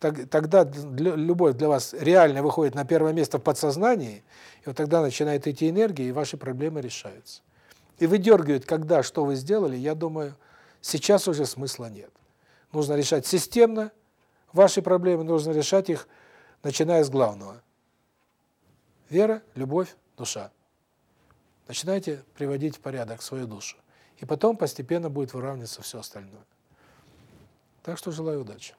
тогда любовь для вас реально выходит на первое место в подсознании, и вот тогда начинает идти энергия, и ваши проблемы решаются. И выдергивать, когда, что вы сделали, я думаю, сейчас уже смысла нет. Нужно решать системно ваши проблемы, нужно решать их, начиная с главного. Вера, любовь, душа. Начинайте приводить в порядок свою душу. И потом постепенно будет выравниваться все остальное. Так что желаю удачи.